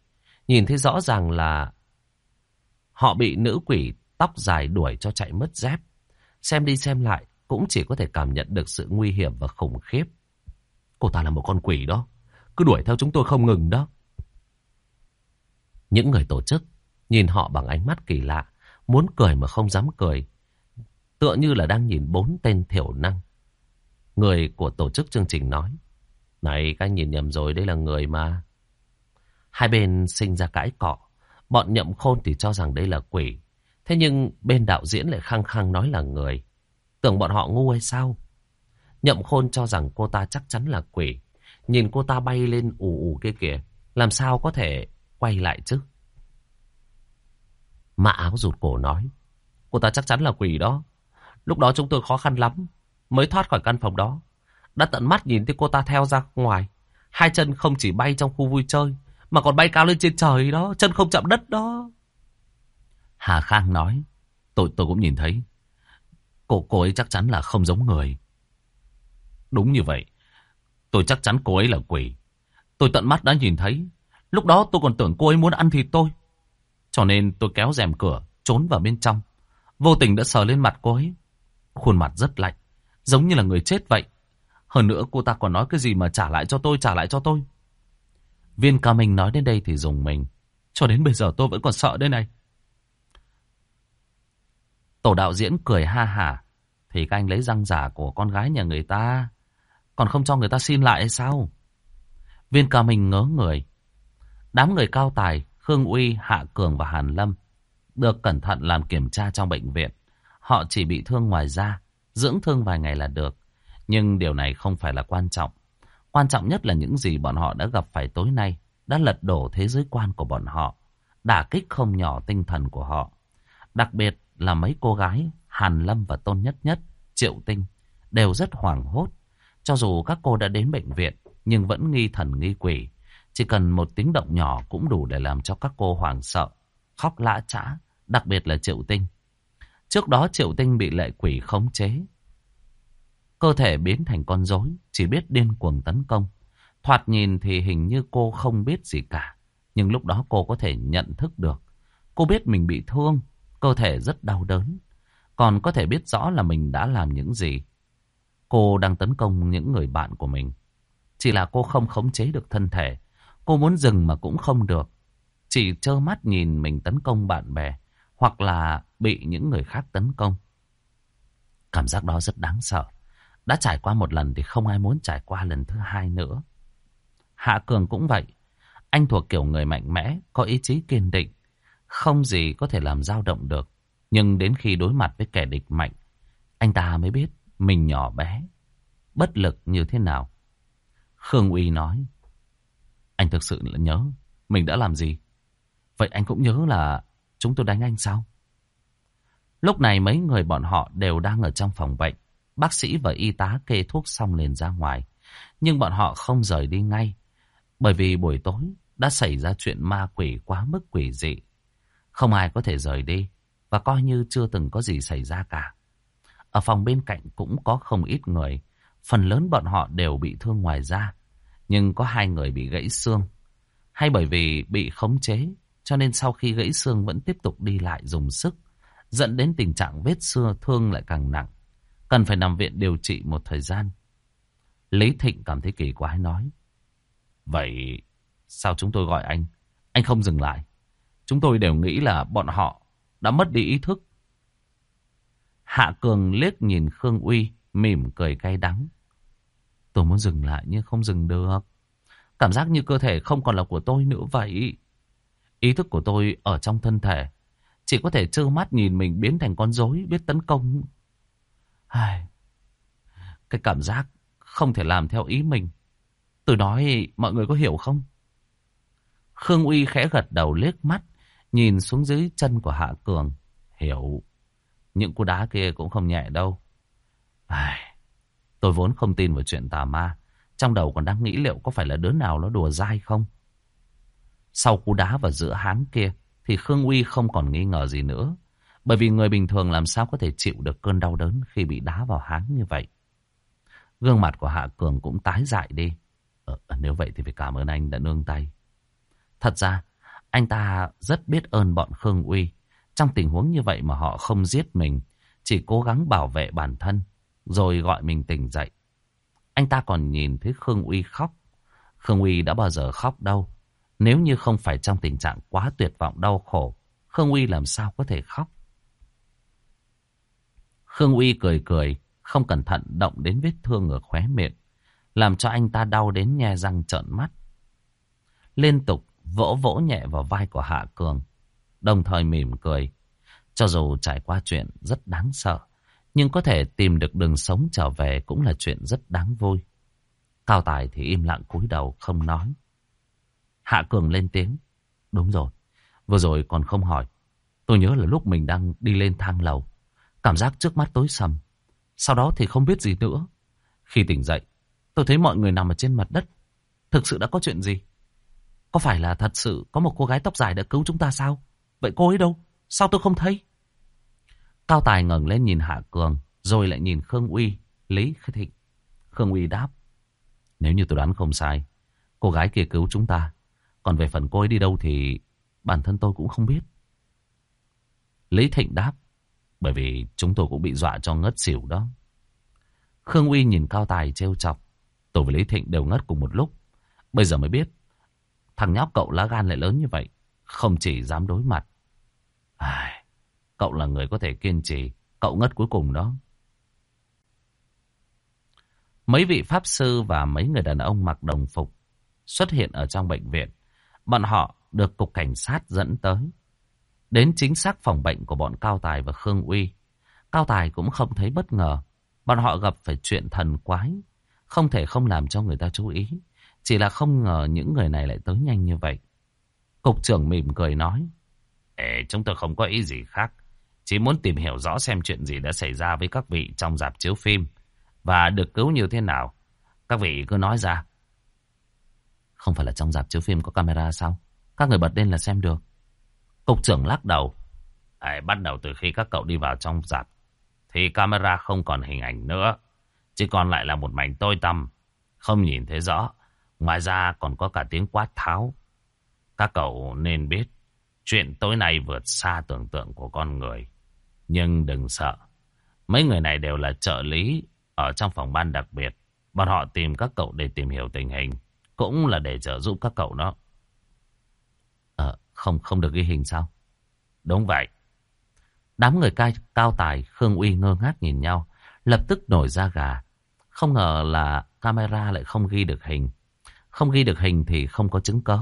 Nhìn thấy rõ ràng là họ bị nữ quỷ tóc dài đuổi cho chạy mất dép. Xem đi xem lại cũng chỉ có thể cảm nhận được sự nguy hiểm và khủng khiếp. Cô ta là một con quỷ đó. Cứ đuổi theo chúng tôi không ngừng đó. Những người tổ chức nhìn họ bằng ánh mắt kỳ lạ. Muốn cười mà không dám cười. Tựa như là đang nhìn bốn tên thiểu năng. Người của tổ chức chương trình nói. Này, các nhìn nhầm rồi, đây là người mà. Hai bên sinh ra cãi cọ. Bọn nhậm khôn thì cho rằng đây là quỷ. Thế nhưng bên đạo diễn lại khăng khăng nói là người. Tưởng bọn họ ngu hay sao? Nhậm khôn cho rằng cô ta chắc chắn là quỷ. Nhìn cô ta bay lên ù ù kia kìa. Làm sao có thể quay lại chứ? Mã áo rụt cổ nói. Cô ta chắc chắn là quỷ đó. Lúc đó chúng tôi khó khăn lắm. Mới thoát khỏi căn phòng đó. Đã tận mắt nhìn thấy cô ta theo ra ngoài. Hai chân không chỉ bay trong khu vui chơi. Mà còn bay cao lên trên trời đó. Chân không chạm đất đó. Hà Khang nói. Tôi tôi cũng nhìn thấy. Cô, cô ấy chắc chắn là không giống người. Đúng như vậy. Tôi chắc chắn cô ấy là quỷ. Tôi tận mắt đã nhìn thấy. Lúc đó tôi còn tưởng cô ấy muốn ăn thịt tôi. Cho nên tôi kéo rèm cửa, trốn vào bên trong. Vô tình đã sờ lên mặt cô ấy. Khuôn mặt rất lạnh, giống như là người chết vậy. Hơn nữa cô ta còn nói cái gì mà trả lại cho tôi, trả lại cho tôi. Viên ca Minh nói đến đây thì dùng mình. Cho đến bây giờ tôi vẫn còn sợ đây này. Tổ đạo diễn cười ha hả. Thì các anh lấy răng giả của con gái nhà người ta. Còn không cho người ta xin lại hay sao? Viên ca mình ngớ người. Đám người cao tài, Khương Uy, Hạ Cường và Hàn Lâm được cẩn thận làm kiểm tra trong bệnh viện. Họ chỉ bị thương ngoài da, dưỡng thương vài ngày là được. Nhưng điều này không phải là quan trọng. Quan trọng nhất là những gì bọn họ đã gặp phải tối nay đã lật đổ thế giới quan của bọn họ, đả kích không nhỏ tinh thần của họ. Đặc biệt là mấy cô gái Hàn Lâm và Tôn Nhất Nhất, Triệu Tinh đều rất hoảng hốt. Cho dù các cô đã đến bệnh viện nhưng vẫn nghi thần nghi quỷ. Chỉ cần một tiếng động nhỏ cũng đủ để làm cho các cô hoảng sợ, khóc lã trã, đặc biệt là Triệu Tinh. Trước đó Triệu Tinh bị lệ quỷ khống chế, Cơ thể biến thành con rối, chỉ biết điên cuồng tấn công. Thoạt nhìn thì hình như cô không biết gì cả. Nhưng lúc đó cô có thể nhận thức được. Cô biết mình bị thương, cơ thể rất đau đớn. Còn có thể biết rõ là mình đã làm những gì. Cô đang tấn công những người bạn của mình. Chỉ là cô không khống chế được thân thể. Cô muốn dừng mà cũng không được. Chỉ trơ mắt nhìn mình tấn công bạn bè. Hoặc là bị những người khác tấn công. Cảm giác đó rất đáng sợ. Đã trải qua một lần thì không ai muốn trải qua lần thứ hai nữa. Hạ Cường cũng vậy. Anh thuộc kiểu người mạnh mẽ, có ý chí kiên định. Không gì có thể làm dao động được. Nhưng đến khi đối mặt với kẻ địch mạnh, anh ta mới biết mình nhỏ bé, bất lực như thế nào. Khương Uy nói, anh thực sự là nhớ mình đã làm gì. Vậy anh cũng nhớ là chúng tôi đánh anh sao? Lúc này mấy người bọn họ đều đang ở trong phòng bệnh. Bác sĩ và y tá kê thuốc xong liền ra ngoài. Nhưng bọn họ không rời đi ngay. Bởi vì buổi tối đã xảy ra chuyện ma quỷ quá mức quỷ dị. Không ai có thể rời đi. Và coi như chưa từng có gì xảy ra cả. Ở phòng bên cạnh cũng có không ít người. Phần lớn bọn họ đều bị thương ngoài da. Nhưng có hai người bị gãy xương. Hay bởi vì bị khống chế. Cho nên sau khi gãy xương vẫn tiếp tục đi lại dùng sức. Dẫn đến tình trạng vết xưa thương lại càng nặng. Cần phải nằm viện điều trị một thời gian. Lý Thịnh cảm thấy kỳ quái nói. Vậy sao chúng tôi gọi anh? Anh không dừng lại. Chúng tôi đều nghĩ là bọn họ đã mất đi ý thức. Hạ Cường liếc nhìn Khương Uy, mỉm cười cay đắng. Tôi muốn dừng lại nhưng không dừng được. Cảm giác như cơ thể không còn là của tôi nữa vậy. Ý thức của tôi ở trong thân thể. Chỉ có thể trơ mắt nhìn mình biến thành con rối biết tấn công Ai... Cái cảm giác không thể làm theo ý mình. Tôi nói mọi người có hiểu không? Khương Uy khẽ gật đầu liếc mắt, nhìn xuống dưới chân của Hạ Cường. Hiểu. Những cú đá kia cũng không nhẹ đâu. Ai... Tôi vốn không tin vào chuyện tà ma. Trong đầu còn đang nghĩ liệu có phải là đứa nào nó đùa dai không? Sau cú đá vào giữa háng kia, thì Khương Uy không còn nghi ngờ gì nữa. Bởi vì người bình thường làm sao có thể chịu được cơn đau đớn khi bị đá vào háng như vậy. Gương mặt của Hạ Cường cũng tái dại đi. Ờ, nếu vậy thì phải cảm ơn anh đã nương tay. Thật ra, anh ta rất biết ơn bọn Khương Uy. Trong tình huống như vậy mà họ không giết mình, chỉ cố gắng bảo vệ bản thân, rồi gọi mình tỉnh dậy. Anh ta còn nhìn thấy Khương Uy khóc. Khương Uy đã bao giờ khóc đâu. Nếu như không phải trong tình trạng quá tuyệt vọng đau khổ, Khương Uy làm sao có thể khóc. Khương Uy cười cười, không cẩn thận động đến vết thương ở khóe miệng, làm cho anh ta đau đến nhe răng trợn mắt. Liên tục vỗ vỗ nhẹ vào vai của Hạ Cường, đồng thời mỉm cười. Cho dù trải qua chuyện rất đáng sợ, nhưng có thể tìm được đường sống trở về cũng là chuyện rất đáng vui. Cao Tài thì im lặng cúi đầu không nói. Hạ Cường lên tiếng. Đúng rồi, vừa rồi còn không hỏi. Tôi nhớ là lúc mình đang đi lên thang lầu. Cảm giác trước mắt tối sầm. Sau đó thì không biết gì nữa. Khi tỉnh dậy, tôi thấy mọi người nằm ở trên mặt đất. Thực sự đã có chuyện gì? Có phải là thật sự có một cô gái tóc dài đã cứu chúng ta sao? Vậy cô ấy đâu? Sao tôi không thấy? Cao Tài ngẩng lên nhìn Hạ Cường, rồi lại nhìn Khương Uy, Lý Thịnh. Khương Uy đáp. Nếu như tôi đoán không sai, cô gái kia cứu chúng ta. Còn về phần cô ấy đi đâu thì bản thân tôi cũng không biết. Lý Thịnh đáp. Bởi vì chúng tôi cũng bị dọa cho ngất xỉu đó. Khương Uy nhìn Cao Tài trêu chọc. Tôi và Lý Thịnh đều ngất cùng một lúc. Bây giờ mới biết. Thằng nhóc cậu lá gan lại lớn như vậy. Không chỉ dám đối mặt. Ai, cậu là người có thể kiên trì. Cậu ngất cuối cùng đó. Mấy vị pháp sư và mấy người đàn ông mặc đồng phục xuất hiện ở trong bệnh viện. Bọn họ được cục cảnh sát dẫn tới. Đến chính xác phòng bệnh của bọn Cao Tài và Khương Uy. Cao Tài cũng không thấy bất ngờ. Bọn họ gặp phải chuyện thần quái. Không thể không làm cho người ta chú ý. Chỉ là không ngờ những người này lại tới nhanh như vậy. Cục trưởng mỉm cười nói. Ê, chúng tôi không có ý gì khác. Chỉ muốn tìm hiểu rõ xem chuyện gì đã xảy ra với các vị trong dạp chiếu phim. Và được cứu như thế nào. Các vị cứ nói ra. Không phải là trong dạp chiếu phim có camera sao? Các người bật lên là xem được. Cục trưởng lắc đầu. À, bắt đầu từ khi các cậu đi vào trong dạp, thì camera không còn hình ảnh nữa. Chỉ còn lại là một mảnh tôi tăm, không nhìn thấy rõ. Ngoài ra còn có cả tiếng quát tháo. Các cậu nên biết, chuyện tối nay vượt xa tưởng tượng của con người. Nhưng đừng sợ, mấy người này đều là trợ lý ở trong phòng ban đặc biệt. Bọn họ tìm các cậu để tìm hiểu tình hình, cũng là để trợ giúp các cậu đó. Ờ, không không được ghi hình sao? Đúng vậy. Đám người cai, cao tài Khương Uy ngơ ngác nhìn nhau. Lập tức nổi ra gà. Không ngờ là camera lại không ghi được hình. Không ghi được hình thì không có chứng cớ.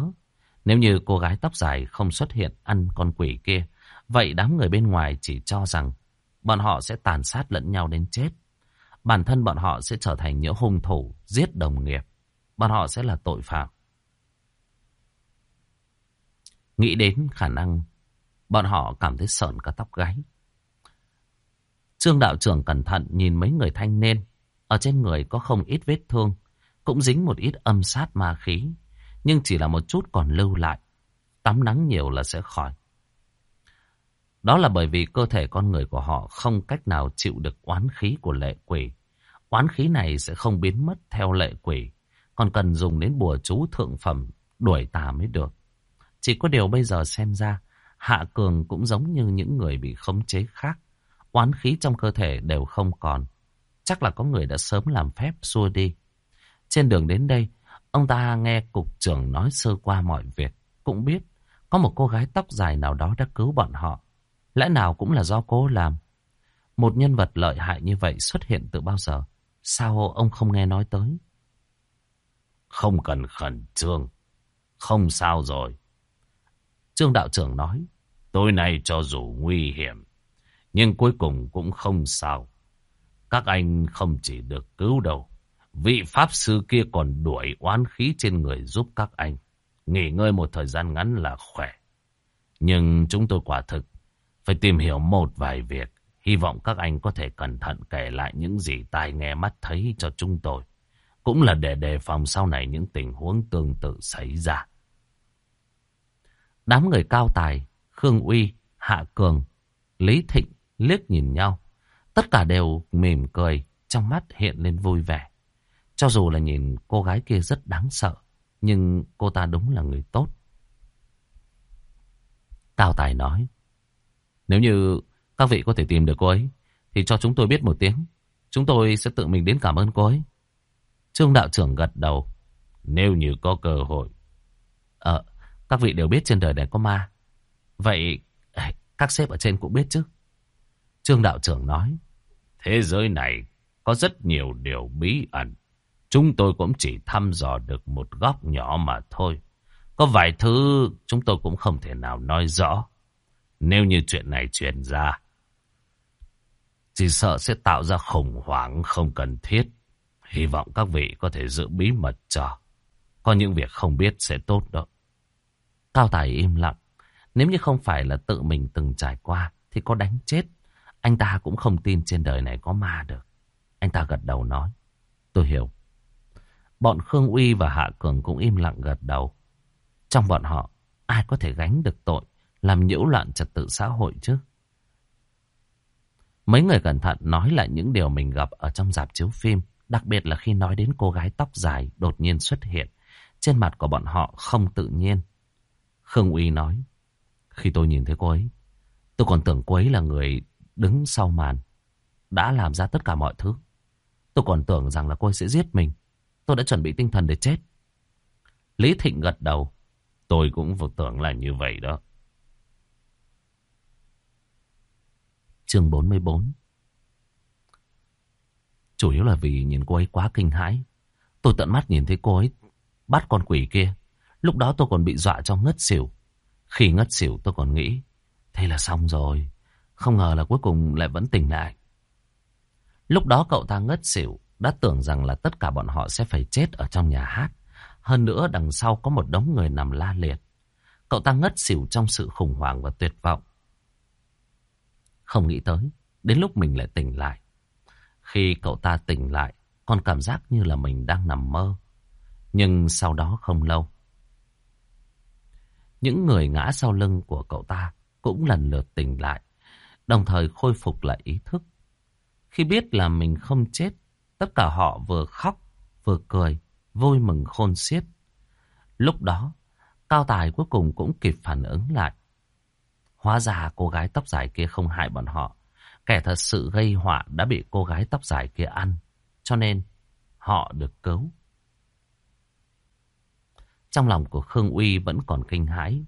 Nếu như cô gái tóc dài không xuất hiện ăn con quỷ kia. Vậy đám người bên ngoài chỉ cho rằng bọn họ sẽ tàn sát lẫn nhau đến chết. Bản thân bọn họ sẽ trở thành những hung thủ giết đồng nghiệp. Bọn họ sẽ là tội phạm. Nghĩ đến khả năng, bọn họ cảm thấy sợn cả tóc gáy. Trương đạo trưởng cẩn thận nhìn mấy người thanh niên. Ở trên người có không ít vết thương. Cũng dính một ít âm sát ma khí. Nhưng chỉ là một chút còn lưu lại. Tắm nắng nhiều là sẽ khỏi. Đó là bởi vì cơ thể con người của họ không cách nào chịu được oán khí của lệ quỷ. Oán khí này sẽ không biến mất theo lệ quỷ. Còn cần dùng đến bùa chú thượng phẩm đuổi tà mới được. Chỉ có điều bây giờ xem ra, Hạ Cường cũng giống như những người bị khống chế khác. Oán khí trong cơ thể đều không còn. Chắc là có người đã sớm làm phép xua đi. Trên đường đến đây, ông ta nghe cục trưởng nói sơ qua mọi việc. Cũng biết, có một cô gái tóc dài nào đó đã cứu bọn họ. Lẽ nào cũng là do cô làm. Một nhân vật lợi hại như vậy xuất hiện từ bao giờ? Sao ông không nghe nói tới? Không cần khẩn trương. Không sao rồi. Trương đạo trưởng nói. Tối nay cho dù nguy hiểm, nhưng cuối cùng cũng không sao. Các anh không chỉ được cứu đâu. Vị Pháp sư kia còn đuổi oán khí trên người giúp các anh. Nghỉ ngơi một thời gian ngắn là khỏe. Nhưng chúng tôi quả thực phải tìm hiểu một vài việc. Hy vọng các anh có thể cẩn thận kể lại những gì tai nghe mắt thấy cho chúng tôi. Cũng là để đề phòng sau này những tình huống tương tự xảy ra. Đám người cao tài, Khương Uy, Hạ Cường, Lý Thịnh liếc nhìn nhau. Tất cả đều mỉm cười, trong mắt hiện lên vui vẻ. Cho dù là nhìn cô gái kia rất đáng sợ, nhưng cô ta đúng là người tốt. tào Tài nói, nếu như các vị có thể tìm được cô ấy, thì cho chúng tôi biết một tiếng. Chúng tôi sẽ tự mình đến cảm ơn cô ấy. Trương đạo trưởng gật đầu. Nếu như có cơ hội. Ờ, các vị đều biết trên đời này có ma. Vậy các sếp ở trên cũng biết chứ. Trương đạo trưởng nói. Thế giới này có rất nhiều điều bí ẩn. Chúng tôi cũng chỉ thăm dò được một góc nhỏ mà thôi. Có vài thứ chúng tôi cũng không thể nào nói rõ. Nếu như chuyện này truyền ra, chỉ sợ sẽ tạo ra khủng hoảng không cần thiết. Hy vọng các vị có thể giữ bí mật cho. Có những việc không biết sẽ tốt đó. Cao Tài im lặng. Nếu như không phải là tự mình từng trải qua, thì có đánh chết. Anh ta cũng không tin trên đời này có ma được. Anh ta gật đầu nói. Tôi hiểu. Bọn Khương Uy và Hạ Cường cũng im lặng gật đầu. Trong bọn họ, ai có thể gánh được tội, làm nhiễu loạn trật tự xã hội chứ? Mấy người cẩn thận nói lại những điều mình gặp ở trong dạp chiếu phim, đặc biệt là khi nói đến cô gái tóc dài đột nhiên xuất hiện. Trên mặt của bọn họ không tự nhiên. Khương Uy nói, khi tôi nhìn thấy cô ấy, tôi còn tưởng cô ấy là người đứng sau màn, đã làm ra tất cả mọi thứ. Tôi còn tưởng rằng là cô ấy sẽ giết mình. Tôi đã chuẩn bị tinh thần để chết. Lý Thịnh gật đầu. Tôi cũng vừa tưởng là như vậy đó. Chương 44 Chủ yếu là vì nhìn cô ấy quá kinh hãi. Tôi tận mắt nhìn thấy cô ấy bắt con quỷ kia. Lúc đó tôi còn bị dọa cho ngất xỉu. Khi ngất xỉu tôi còn nghĩ, thế là xong rồi. Không ngờ là cuối cùng lại vẫn tỉnh lại. Lúc đó cậu ta ngất xỉu, đã tưởng rằng là tất cả bọn họ sẽ phải chết ở trong nhà hát. Hơn nữa đằng sau có một đống người nằm la liệt. Cậu ta ngất xỉu trong sự khủng hoảng và tuyệt vọng. Không nghĩ tới, đến lúc mình lại tỉnh lại. Khi cậu ta tỉnh lại, còn cảm giác như là mình đang nằm mơ. Nhưng sau đó không lâu. Những người ngã sau lưng của cậu ta cũng lần lượt tỉnh lại, đồng thời khôi phục lại ý thức. Khi biết là mình không chết, tất cả họ vừa khóc, vừa cười, vui mừng khôn xiết. Lúc đó, Cao Tài cuối cùng cũng kịp phản ứng lại. Hóa ra cô gái tóc dài kia không hại bọn họ. Kẻ thật sự gây họa đã bị cô gái tóc dài kia ăn. Cho nên họ được cứu. Trong lòng của Khương Uy vẫn còn kinh hãi.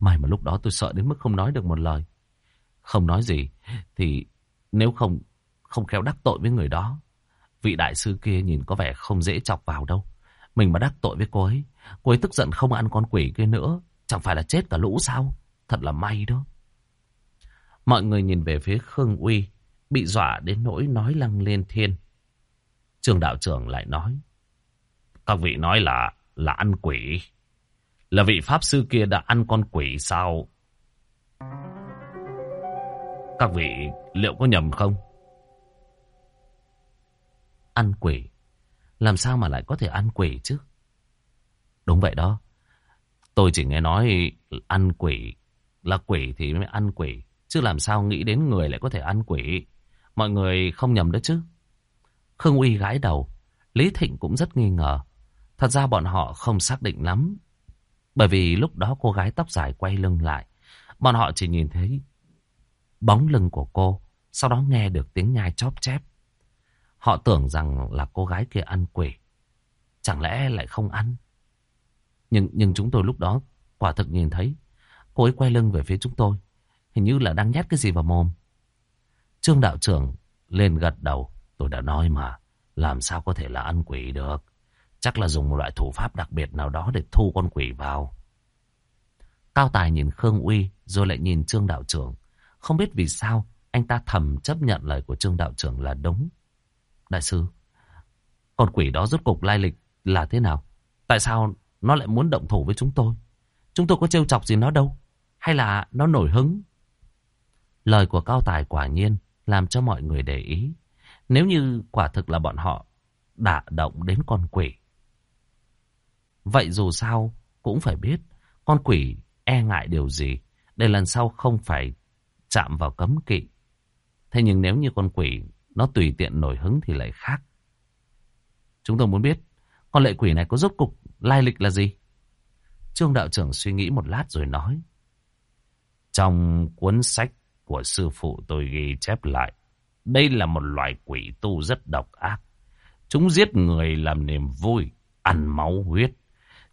May mà lúc đó tôi sợ đến mức không nói được một lời. Không nói gì thì nếu không không khéo đắc tội với người đó. Vị đại sư kia nhìn có vẻ không dễ chọc vào đâu. Mình mà đắc tội với cô ấy, cô ấy tức giận không ăn con quỷ kia nữa. Chẳng phải là chết cả lũ sao? Thật là may đó. Mọi người nhìn về phía Khương Uy, bị dọa đến nỗi nói lăng lên thiên. Trường đạo trưởng lại nói. Các vị nói là, là ăn quỷ. Là vị Pháp sư kia đã ăn con quỷ sao? Các vị liệu có nhầm không? Ăn quỷ? Làm sao mà lại có thể ăn quỷ chứ? Đúng vậy đó. Tôi chỉ nghe nói ăn quỷ là quỷ thì mới ăn quỷ. Chứ làm sao nghĩ đến người lại có thể ăn quỷ. Mọi người không nhầm đó chứ. Khương Uy gãi đầu. Lý Thịnh cũng rất nghi ngờ. Thật ra bọn họ không xác định lắm. Bởi vì lúc đó cô gái tóc dài quay lưng lại. Bọn họ chỉ nhìn thấy bóng lưng của cô. Sau đó nghe được tiếng nhai chóp chép. Họ tưởng rằng là cô gái kia ăn quỷ. Chẳng lẽ lại không ăn? Nhưng nhưng chúng tôi lúc đó quả thực nhìn thấy cô ấy quay lưng về phía chúng tôi. Hình như là đang nhét cái gì vào mồm. Trương đạo trưởng lên gật đầu. Tôi đã nói mà, làm sao có thể là ăn quỷ được. Chắc là dùng một loại thủ pháp đặc biệt nào đó để thu con quỷ vào. Cao Tài nhìn Khương Uy rồi lại nhìn Trương đạo trưởng. Không biết vì sao anh ta thầm chấp nhận lời của Trương đạo trưởng là đúng. Đại sư, con quỷ đó rốt cục lai lịch là thế nào? Tại sao nó lại muốn động thủ với chúng tôi? Chúng tôi có trêu chọc gì nó đâu? Hay là nó nổi hứng? Lời của Cao Tài quả nhiên làm cho mọi người để ý. Nếu như quả thực là bọn họ đả động đến con quỷ. Vậy dù sao cũng phải biết con quỷ e ngại điều gì để lần sau không phải chạm vào cấm kỵ. Thế nhưng nếu như con quỷ nó tùy tiện nổi hứng thì lại khác. Chúng tôi muốn biết con lệ quỷ này có rốt cục lai lịch là gì? Trương đạo trưởng suy nghĩ một lát rồi nói. Trong cuốn sách của sư phụ tôi ghi chép lại. Đây là một loài quỷ tu rất độc ác. Chúng giết người làm niềm vui, ăn máu huyết.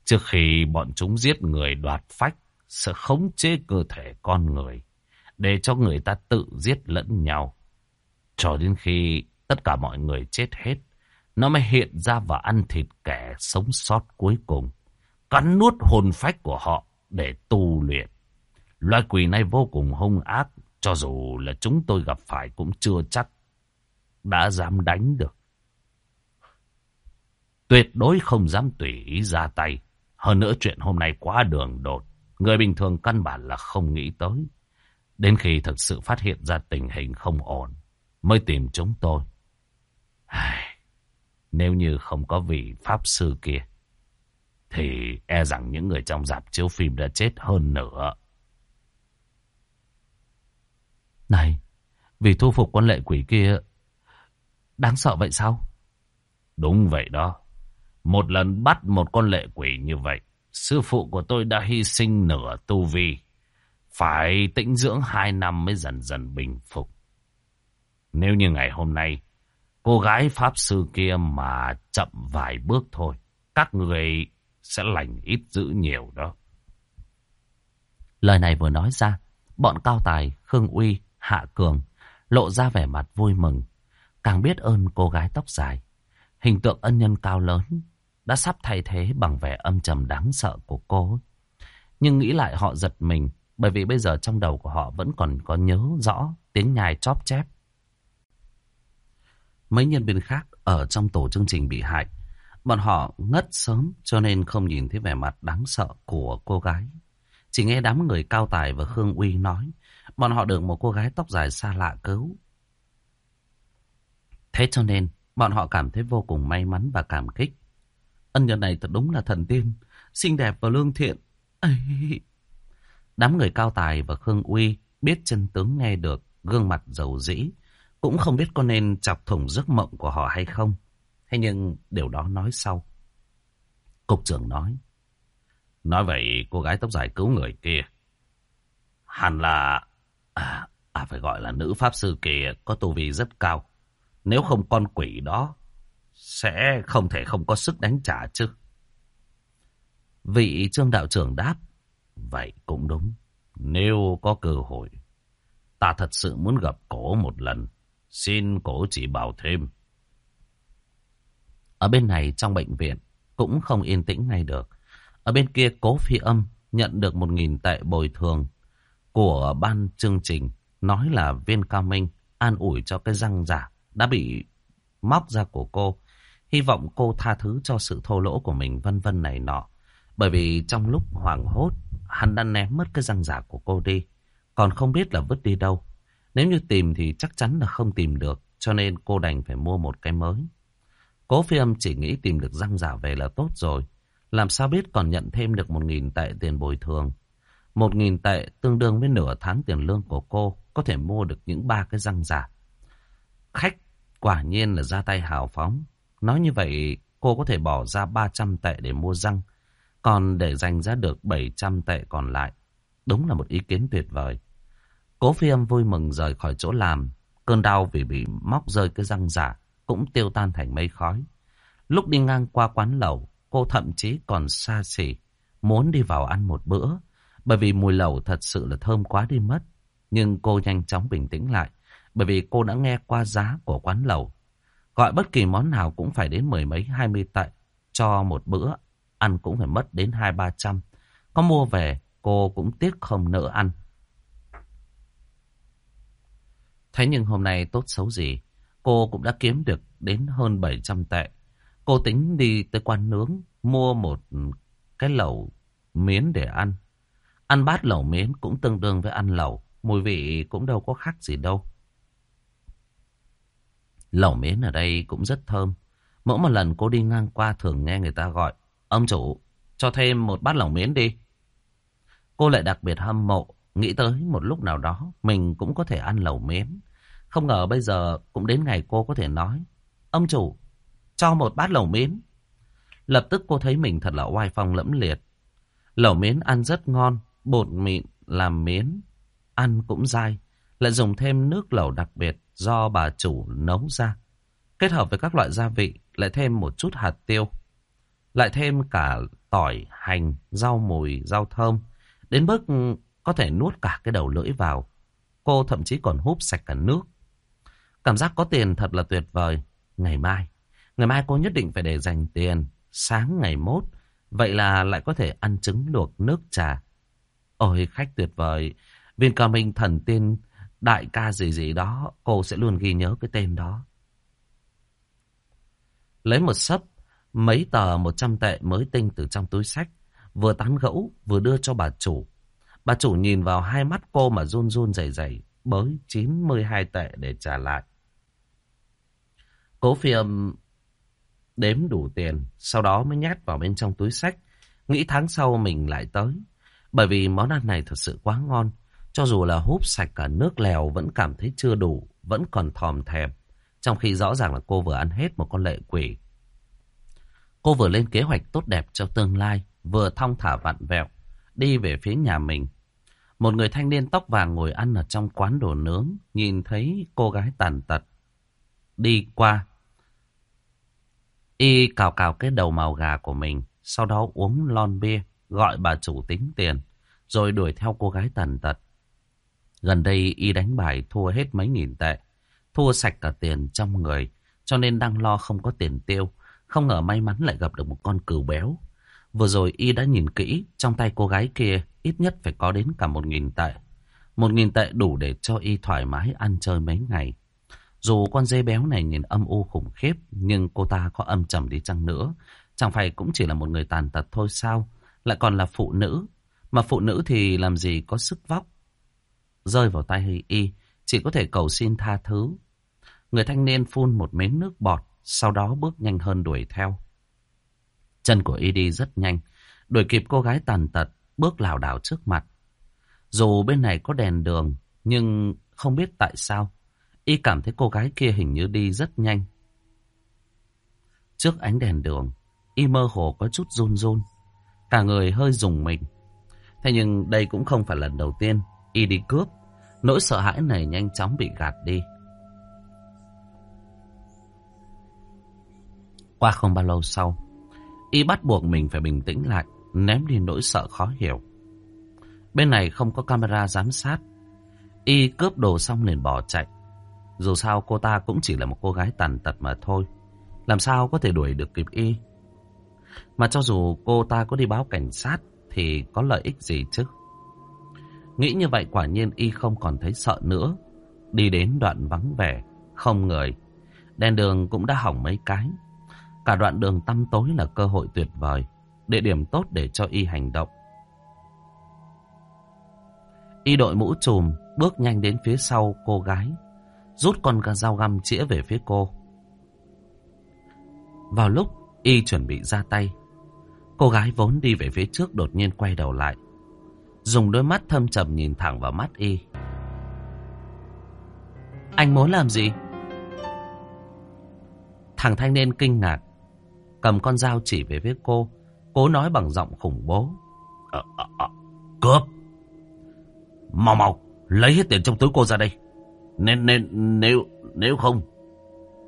Trước khi bọn chúng giết người đoạt phách, sẽ khống chế cơ thể con người, để cho người ta tự giết lẫn nhau. Cho đến khi tất cả mọi người chết hết, nó mới hiện ra và ăn thịt kẻ sống sót cuối cùng. Cắn nuốt hồn phách của họ để tu luyện. Loài quỷ này vô cùng hung ác, cho dù là chúng tôi gặp phải cũng chưa chắc đã dám đánh được. Tuyệt đối không dám tùy ý ra tay. Hơn nữa chuyện hôm nay quá đường đột. Người bình thường căn bản là không nghĩ tới. Đến khi thực sự phát hiện ra tình hình không ổn, mới tìm chúng tôi. Nếu như không có vị pháp sư kia, thì e rằng những người trong dạp chiếu phim đã chết hơn nữa. Này, vì thu phục con lệ quỷ kia, đáng sợ vậy sao? Đúng vậy đó. Một lần bắt một con lệ quỷ như vậy, sư phụ của tôi đã hy sinh nửa tu vi. Phải tĩnh dưỡng hai năm mới dần dần bình phục. Nếu như ngày hôm nay, cô gái pháp sư kia mà chậm vài bước thôi, các người sẽ lành ít dữ nhiều đó. Lời này vừa nói ra, bọn cao tài, Khương Uy, Hạ Cường lộ ra vẻ mặt vui mừng, càng biết ơn cô gái tóc dài. Hình tượng ân nhân cao lớn đã sắp thay thế bằng vẻ âm trầm đáng sợ của cô. Nhưng nghĩ lại họ giật mình, bởi vì bây giờ trong đầu của họ vẫn còn có nhớ rõ tiếng nhai chóp chép. Mấy nhân viên khác ở trong tổ chương trình bị hại, bọn họ ngất sớm cho nên không nhìn thấy vẻ mặt đáng sợ của cô gái. Chỉ nghe đám người cao tài và Khương Uy nói, bọn họ được một cô gái tóc dài xa lạ cứu. Thế cho nên, bọn họ cảm thấy vô cùng may mắn và cảm kích. Ân nhân này thật đúng là thần tiên, xinh đẹp và lương thiện. Ây... Đám người cao tài và Khương Uy biết chân tướng nghe được, gương mặt dầu dĩ, cũng không biết có nên chọc thủng giấc mộng của họ hay không. Thế nhưng điều đó nói sau. Cục trưởng nói. Nói vậy cô gái tóc dài cứu người kia. Hẳn là... À, à phải gọi là nữ pháp sư kia có tu vi rất cao. Nếu không con quỷ đó sẽ không thể không có sức đánh trả chứ. Vị trương đạo trưởng đáp. Vậy cũng đúng. Nếu có cơ hội, ta thật sự muốn gặp cổ một lần. Xin cổ chỉ bảo thêm. Ở bên này trong bệnh viện cũng không yên tĩnh ngay được. Ở bên kia cố phi âm nhận được một nghìn tệ bồi thường của ban chương trình. Nói là viên cao minh an ủi cho cái răng giả đã bị móc ra của cô. Hy vọng cô tha thứ cho sự thô lỗ của mình vân vân này nọ. Bởi vì trong lúc hoảng hốt, hắn đã ném mất cái răng giả của cô đi. Còn không biết là vứt đi đâu. Nếu như tìm thì chắc chắn là không tìm được. Cho nên cô đành phải mua một cái mới. Cố phi âm chỉ nghĩ tìm được răng giả về là tốt rồi. Làm sao biết còn nhận thêm được một nghìn tệ tiền bồi thường. Một nghìn tệ tương đương với nửa tháng tiền lương của cô. Có thể mua được những ba cái răng giả. Khách quả nhiên là ra tay hào phóng. Nói như vậy, cô có thể bỏ ra 300 tệ để mua răng. Còn để dành ra được 700 tệ còn lại. Đúng là một ý kiến tuyệt vời. Cố phi âm vui mừng rời khỏi chỗ làm. Cơn đau vì bị móc rơi cái răng giả cũng tiêu tan thành mây khói. Lúc đi ngang qua quán lẩu, cô thậm chí còn xa xỉ, muốn đi vào ăn một bữa, bởi vì mùi lẩu thật sự là thơm quá đi mất. Nhưng cô nhanh chóng bình tĩnh lại, bởi vì cô đã nghe qua giá của quán lẩu. Gọi bất kỳ món nào cũng phải đến mười mấy hai mươi tệ, cho một bữa, ăn cũng phải mất đến hai ba trăm. Có mua về, cô cũng tiếc không nỡ ăn. Thế nhưng hôm nay tốt xấu gì, cô cũng đã kiếm được đến hơn 700 tệ. Cô tính đi tới quán nướng, mua một cái lẩu miến để ăn. Ăn bát lẩu miến cũng tương đương với ăn lẩu, mùi vị cũng đâu có khác gì đâu. Lẩu miến ở đây cũng rất thơm. Mỗi một lần cô đi ngang qua thường nghe người ta gọi. Ông chủ, cho thêm một bát lẩu miến đi. Cô lại đặc biệt hâm mộ, nghĩ tới một lúc nào đó mình cũng có thể ăn lẩu miến. Không ngờ bây giờ cũng đến ngày cô có thể nói. Ông chủ, cho một bát lẩu miến. Lập tức cô thấy mình thật là oai phong lẫm liệt. Lẩu miến ăn rất ngon, bột mịn làm miến, ăn cũng dai, lại dùng thêm nước lẩu đặc biệt do bà chủ nấu ra. Kết hợp với các loại gia vị, lại thêm một chút hạt tiêu. Lại thêm cả tỏi, hành, rau mùi, rau thơm. Đến bước có thể nuốt cả cái đầu lưỡi vào. Cô thậm chí còn húp sạch cả nước. Cảm giác có tiền thật là tuyệt vời. Ngày mai, ngày mai cô nhất định phải để dành tiền. Sáng ngày mốt, vậy là lại có thể ăn trứng luộc nước trà. Ôi khách tuyệt vời, viên cao minh thần tiên đại ca gì gì đó, cô sẽ luôn ghi nhớ cái tên đó. Lấy một sấp, mấy tờ 100 tệ mới tinh từ trong túi sách, vừa tán gẫu, vừa đưa cho bà chủ. Bà chủ nhìn vào hai mắt cô mà run run rẩy rẩy bới 92 tệ để trả lại. Cố phi âm đếm đủ tiền, sau đó mới nhét vào bên trong túi sách. Nghĩ tháng sau mình lại tới. Bởi vì món ăn này thật sự quá ngon. Cho dù là húp sạch cả nước lèo vẫn cảm thấy chưa đủ, vẫn còn thòm thèm. Trong khi rõ ràng là cô vừa ăn hết một con lệ quỷ. Cô vừa lên kế hoạch tốt đẹp cho tương lai, vừa thong thả vặn vẹo, đi về phía nhà mình. Một người thanh niên tóc vàng ngồi ăn ở trong quán đồ nướng, nhìn thấy cô gái tàn tật. Đi qua. Y cào cào cái đầu màu gà của mình, sau đó uống lon bia, gọi bà chủ tính tiền, rồi đuổi theo cô gái tàn tật. Gần đây Y đánh bài thua hết mấy nghìn tệ, thua sạch cả tiền trong người, cho nên đang lo không có tiền tiêu. Không ngờ may mắn lại gặp được một con cừu béo. Vừa rồi Y đã nhìn kỹ, trong tay cô gái kia ít nhất phải có đến cả một nghìn tệ. Một nghìn tệ đủ để cho Y thoải mái ăn chơi mấy ngày. Dù con dê béo này nhìn âm u khủng khiếp, nhưng cô ta có âm trầm đi chăng nữa. Chẳng phải cũng chỉ là một người tàn tật thôi sao? Lại còn là phụ nữ. Mà phụ nữ thì làm gì có sức vóc. Rơi vào tay y, chỉ có thể cầu xin tha thứ. Người thanh niên phun một mến nước bọt, sau đó bước nhanh hơn đuổi theo. Chân của y đi rất nhanh, đuổi kịp cô gái tàn tật, bước lảo đảo trước mặt. Dù bên này có đèn đường, nhưng không biết tại sao, y cảm thấy cô gái kia hình như đi rất nhanh. Trước ánh đèn đường, y mơ hồ có chút run run, cả người hơi rùng mình. Thế nhưng đây cũng không phải lần đầu tiên y đi cướp, nỗi sợ hãi này nhanh chóng bị gạt đi. Qua không bao lâu sau, y bắt buộc mình phải bình tĩnh lại, ném đi nỗi sợ khó hiểu. Bên này không có camera giám sát, y cướp đồ xong liền bỏ chạy. Dù sao cô ta cũng chỉ là một cô gái tàn tật mà thôi, làm sao có thể đuổi được kịp y. Mà cho dù cô ta có đi báo cảnh sát thì có lợi ích gì chứ? Nghĩ như vậy quả nhiên y không còn thấy sợ nữa. Đi đến đoạn vắng vẻ, không người. Đèn đường cũng đã hỏng mấy cái. Cả đoạn đường tăm tối là cơ hội tuyệt vời. Địa điểm tốt để cho y hành động. Y đội mũ trùm, bước nhanh đến phía sau cô gái. Rút con dao găm chĩa về phía cô. Vào lúc y chuẩn bị ra tay, cô gái vốn đi về phía trước đột nhiên quay đầu lại. Dùng đôi mắt thâm trầm nhìn thẳng vào mắt y. Anh muốn làm gì? Thằng thanh niên kinh ngạc, cầm con dao chỉ về phía cô, cố nói bằng giọng khủng bố. À, à, à, cướp! Mau mau, lấy hết tiền trong túi cô ra đây. Nên, nên, nếu, nếu không,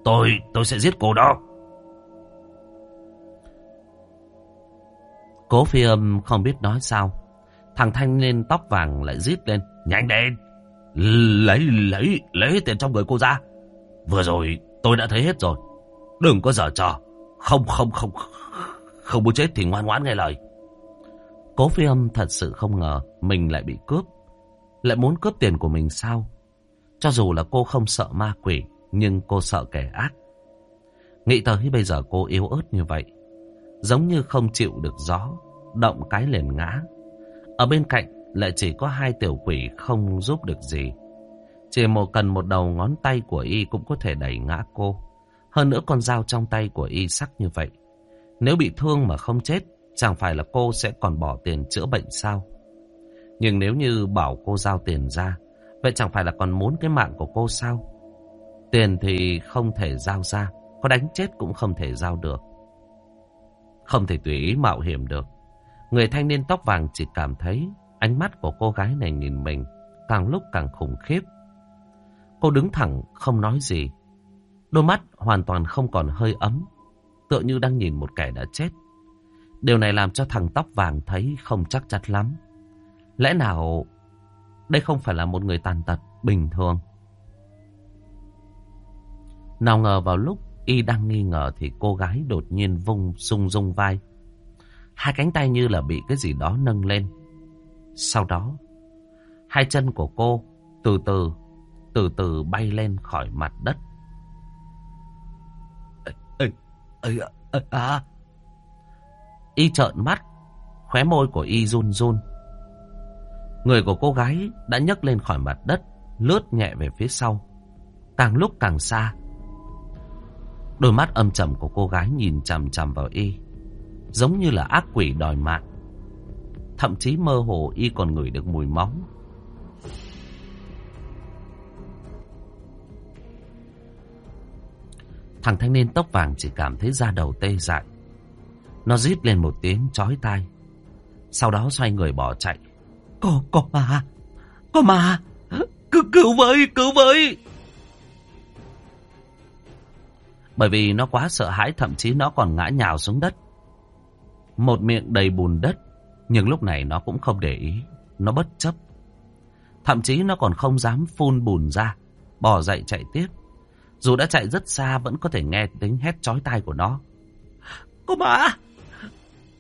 tôi, tôi sẽ giết cô đó. Cố phi âm không biết nói sao. Thằng thanh niên tóc vàng lại rít lên. Nhanh lên! Lấy, lấy, lấy hết tiền trong người cô ra. Vừa rồi tôi đã thấy hết rồi. Đừng có giở trò. Không, không, không, không muốn chết thì ngoan ngoãn nghe lời. Cố phi âm thật sự không ngờ mình lại bị cướp. Lại muốn cướp tiền của mình sao? Cho dù là cô không sợ ma quỷ, nhưng cô sợ kẻ ác. Nghĩ tới bây giờ cô yếu ớt như vậy. Giống như không chịu được gió, động cái liền ngã. Ở bên cạnh lại chỉ có hai tiểu quỷ không giúp được gì. Chỉ một cần một đầu ngón tay của y cũng có thể đẩy ngã cô. Hơn nữa con dao trong tay của y sắc như vậy. Nếu bị thương mà không chết, chẳng phải là cô sẽ còn bỏ tiền chữa bệnh sao? Nhưng nếu như bảo cô giao tiền ra, vậy chẳng phải là còn muốn cái mạng của cô sao? Tiền thì không thể giao ra, có đánh chết cũng không thể giao được. Không thể tùy ý mạo hiểm được. Người thanh niên tóc vàng chỉ cảm thấy ánh mắt của cô gái này nhìn mình càng lúc càng khủng khiếp. Cô đứng thẳng không nói gì. Đôi mắt hoàn toàn không còn hơi ấm, tựa như đang nhìn một kẻ đã chết. Điều này làm cho thằng tóc vàng thấy không chắc chắn lắm. Lẽ nào đây không phải là một người tàn tật bình thường? Nào ngờ vào lúc y đang nghi ngờ thì cô gái đột nhiên vung rung rung vai. Hai cánh tay như là bị cái gì đó nâng lên. Sau đó, hai chân của cô từ từ, từ từ bay lên khỏi mặt đất. Ê, ê, à. Y trợn mắt, khóe môi của Y run run. Người của cô gái đã nhấc lên khỏi mặt đất, lướt nhẹ về phía sau. Càng lúc càng xa. Đôi mắt âm trầm của cô gái nhìn chằm chằm vào Y. Giống như là ác quỷ đòi mạng. Thậm chí mơ hồ Y còn ngửi được mùi móng. Thằng thanh niên tóc vàng chỉ cảm thấy da đầu tê dại. Nó rít lên một tiếng chói tai. Sau đó xoay người bỏ chạy. Có, có ma, có ma, cứu, cứu với, cứu với. Bởi vì nó quá sợ hãi thậm chí nó còn ngã nhào xuống đất. Một miệng đầy bùn đất, nhưng lúc này nó cũng không để ý, nó bất chấp. Thậm chí nó còn không dám phun bùn ra, bỏ dậy chạy tiếp. Dù đã chạy rất xa vẫn có thể nghe tiếng hét chói tai của nó. Cô bà!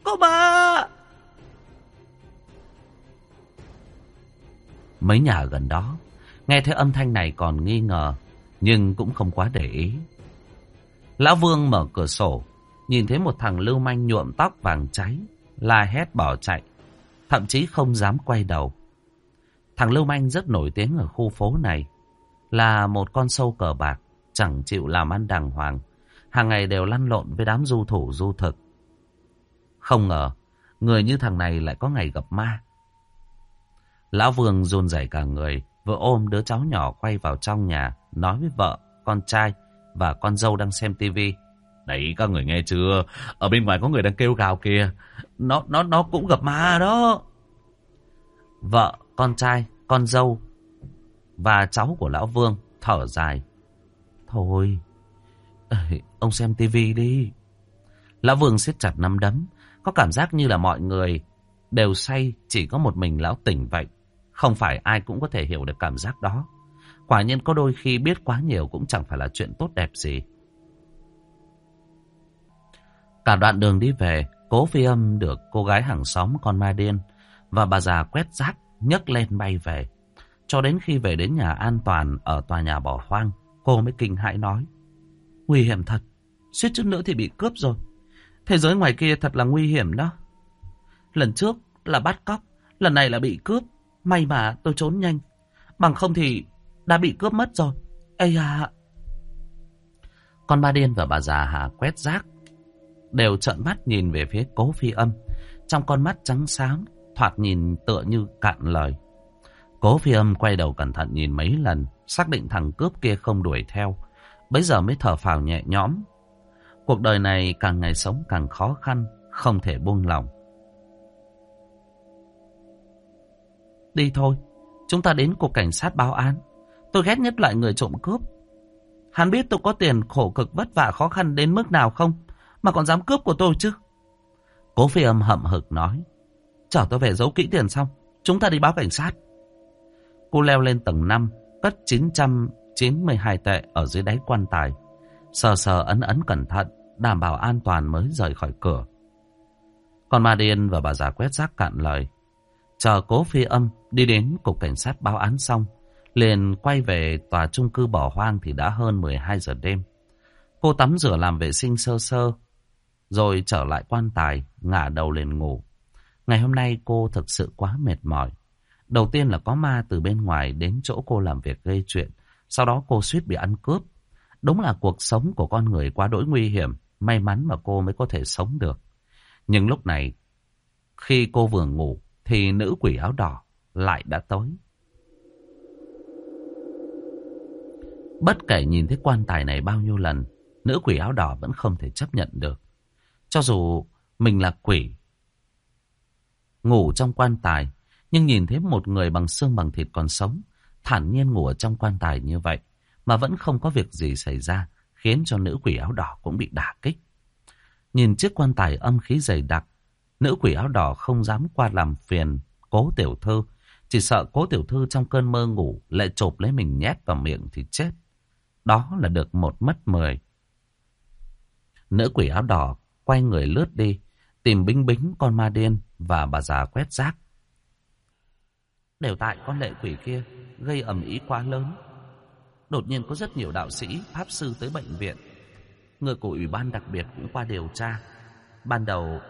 Cô bà! Mấy nhà gần đó, nghe thấy âm thanh này còn nghi ngờ, nhưng cũng không quá để ý. Lão Vương mở cửa sổ, nhìn thấy một thằng lưu manh nhuộm tóc vàng cháy, la hét bỏ chạy, thậm chí không dám quay đầu. Thằng lưu manh rất nổi tiếng ở khu phố này, là một con sâu cờ bạc, chẳng chịu làm ăn đàng hoàng, hàng ngày đều lăn lộn với đám du thủ du thực. Không ngờ, người như thằng này lại có ngày gặp ma. Lão Vương run rẩy cả người, vừa ôm đứa cháu nhỏ quay vào trong nhà, nói với vợ, con trai và con dâu đang xem tivi. Đấy, các người nghe chưa? Ở bên ngoài có người đang kêu gào kìa. Nó, nó, nó cũng gặp ma đó. Vợ, con trai, con dâu và cháu của Lão Vương thở dài. Thôi, ông xem tivi đi. Lão Vương siết chặt nắm đấm. Có cảm giác như là mọi người đều say, chỉ có một mình lão tỉnh vậy. Không phải ai cũng có thể hiểu được cảm giác đó. Quả nhiên có đôi khi biết quá nhiều cũng chẳng phải là chuyện tốt đẹp gì. Cả đoạn đường đi về, cố phi âm được cô gái hàng xóm con ma điên và bà già quét rác nhấc lên bay về. Cho đến khi về đến nhà an toàn ở tòa nhà bỏ hoang, cô mới kinh hãi nói. Nguy hiểm thật, suýt chút nữa thì bị cướp rồi. Thế giới ngoài kia thật là nguy hiểm đó. Lần trước là bắt cóc, lần này là bị cướp. May mà tôi trốn nhanh. Bằng không thì đã bị cướp mất rồi. Ây à... Con ba điên và bà già Hà quét rác đều trợn mắt nhìn về phía cố phi âm. Trong con mắt trắng sáng, thoạt nhìn tựa như cạn lời. Cố phi âm quay đầu cẩn thận nhìn mấy lần, xác định thằng cướp kia không đuổi theo. Bây giờ mới thở phào nhẹ nhõm. Cuộc đời này càng ngày sống càng khó khăn, không thể buông lòng. Đi thôi, chúng ta đến cục cảnh sát báo án. Tôi ghét nhất loại người trộm cướp. Hắn biết tôi có tiền khổ cực vất vả khó khăn đến mức nào không? Mà còn dám cướp của tôi chứ? Cố phi âm hậm hực nói. Chở tôi về giấu kỹ tiền xong. Chúng ta đi báo cảnh sát. Cô leo lên tầng 5, cất 992 tệ ở dưới đáy quan tài. Sờ sờ ấn ấn cẩn thận, đảm bảo an toàn mới rời khỏi cửa. Còn Ma Điên và bà già quét rác cạn lời. Chờ cố phi âm đi đến cục cảnh sát báo án xong, liền quay về tòa trung cư bỏ hoang thì đã hơn 12 giờ đêm. Cô tắm rửa làm vệ sinh sơ sơ, rồi trở lại quan tài, ngả đầu lên ngủ. Ngày hôm nay cô thực sự quá mệt mỏi. Đầu tiên là có ma từ bên ngoài đến chỗ cô làm việc gây chuyện. Sau đó cô suýt bị ăn cướp. Đúng là cuộc sống của con người quá đỗi nguy hiểm. May mắn mà cô mới có thể sống được. Nhưng lúc này, khi cô vừa ngủ, thì nữ quỷ áo đỏ lại đã tới. Bất kể nhìn thấy quan tài này bao nhiêu lần, nữ quỷ áo đỏ vẫn không thể chấp nhận được. Cho dù mình là quỷ, ngủ trong quan tài, nhưng nhìn thấy một người bằng xương bằng thịt còn sống, thản nhiên ngủ ở trong quan tài như vậy, mà vẫn không có việc gì xảy ra, khiến cho nữ quỷ áo đỏ cũng bị đả kích. Nhìn chiếc quan tài âm khí dày đặc, nữ quỷ áo đỏ không dám qua làm phiền cố tiểu thư, chỉ sợ cố tiểu thư trong cơn mơ ngủ lại chộp lấy mình nhét vào miệng thì chết. Đó là được một mất mười. Nữ quỷ áo đỏ quay người lướt đi, tìm bính bính con ma điên và bà già quét rác. Đều tại con lệ quỷ kia gây ầm ĩ quá lớn. Đột nhiên có rất nhiều đạo sĩ, pháp sư tới bệnh viện. Người của ủy ban đặc biệt cũng qua điều tra. Ban đầu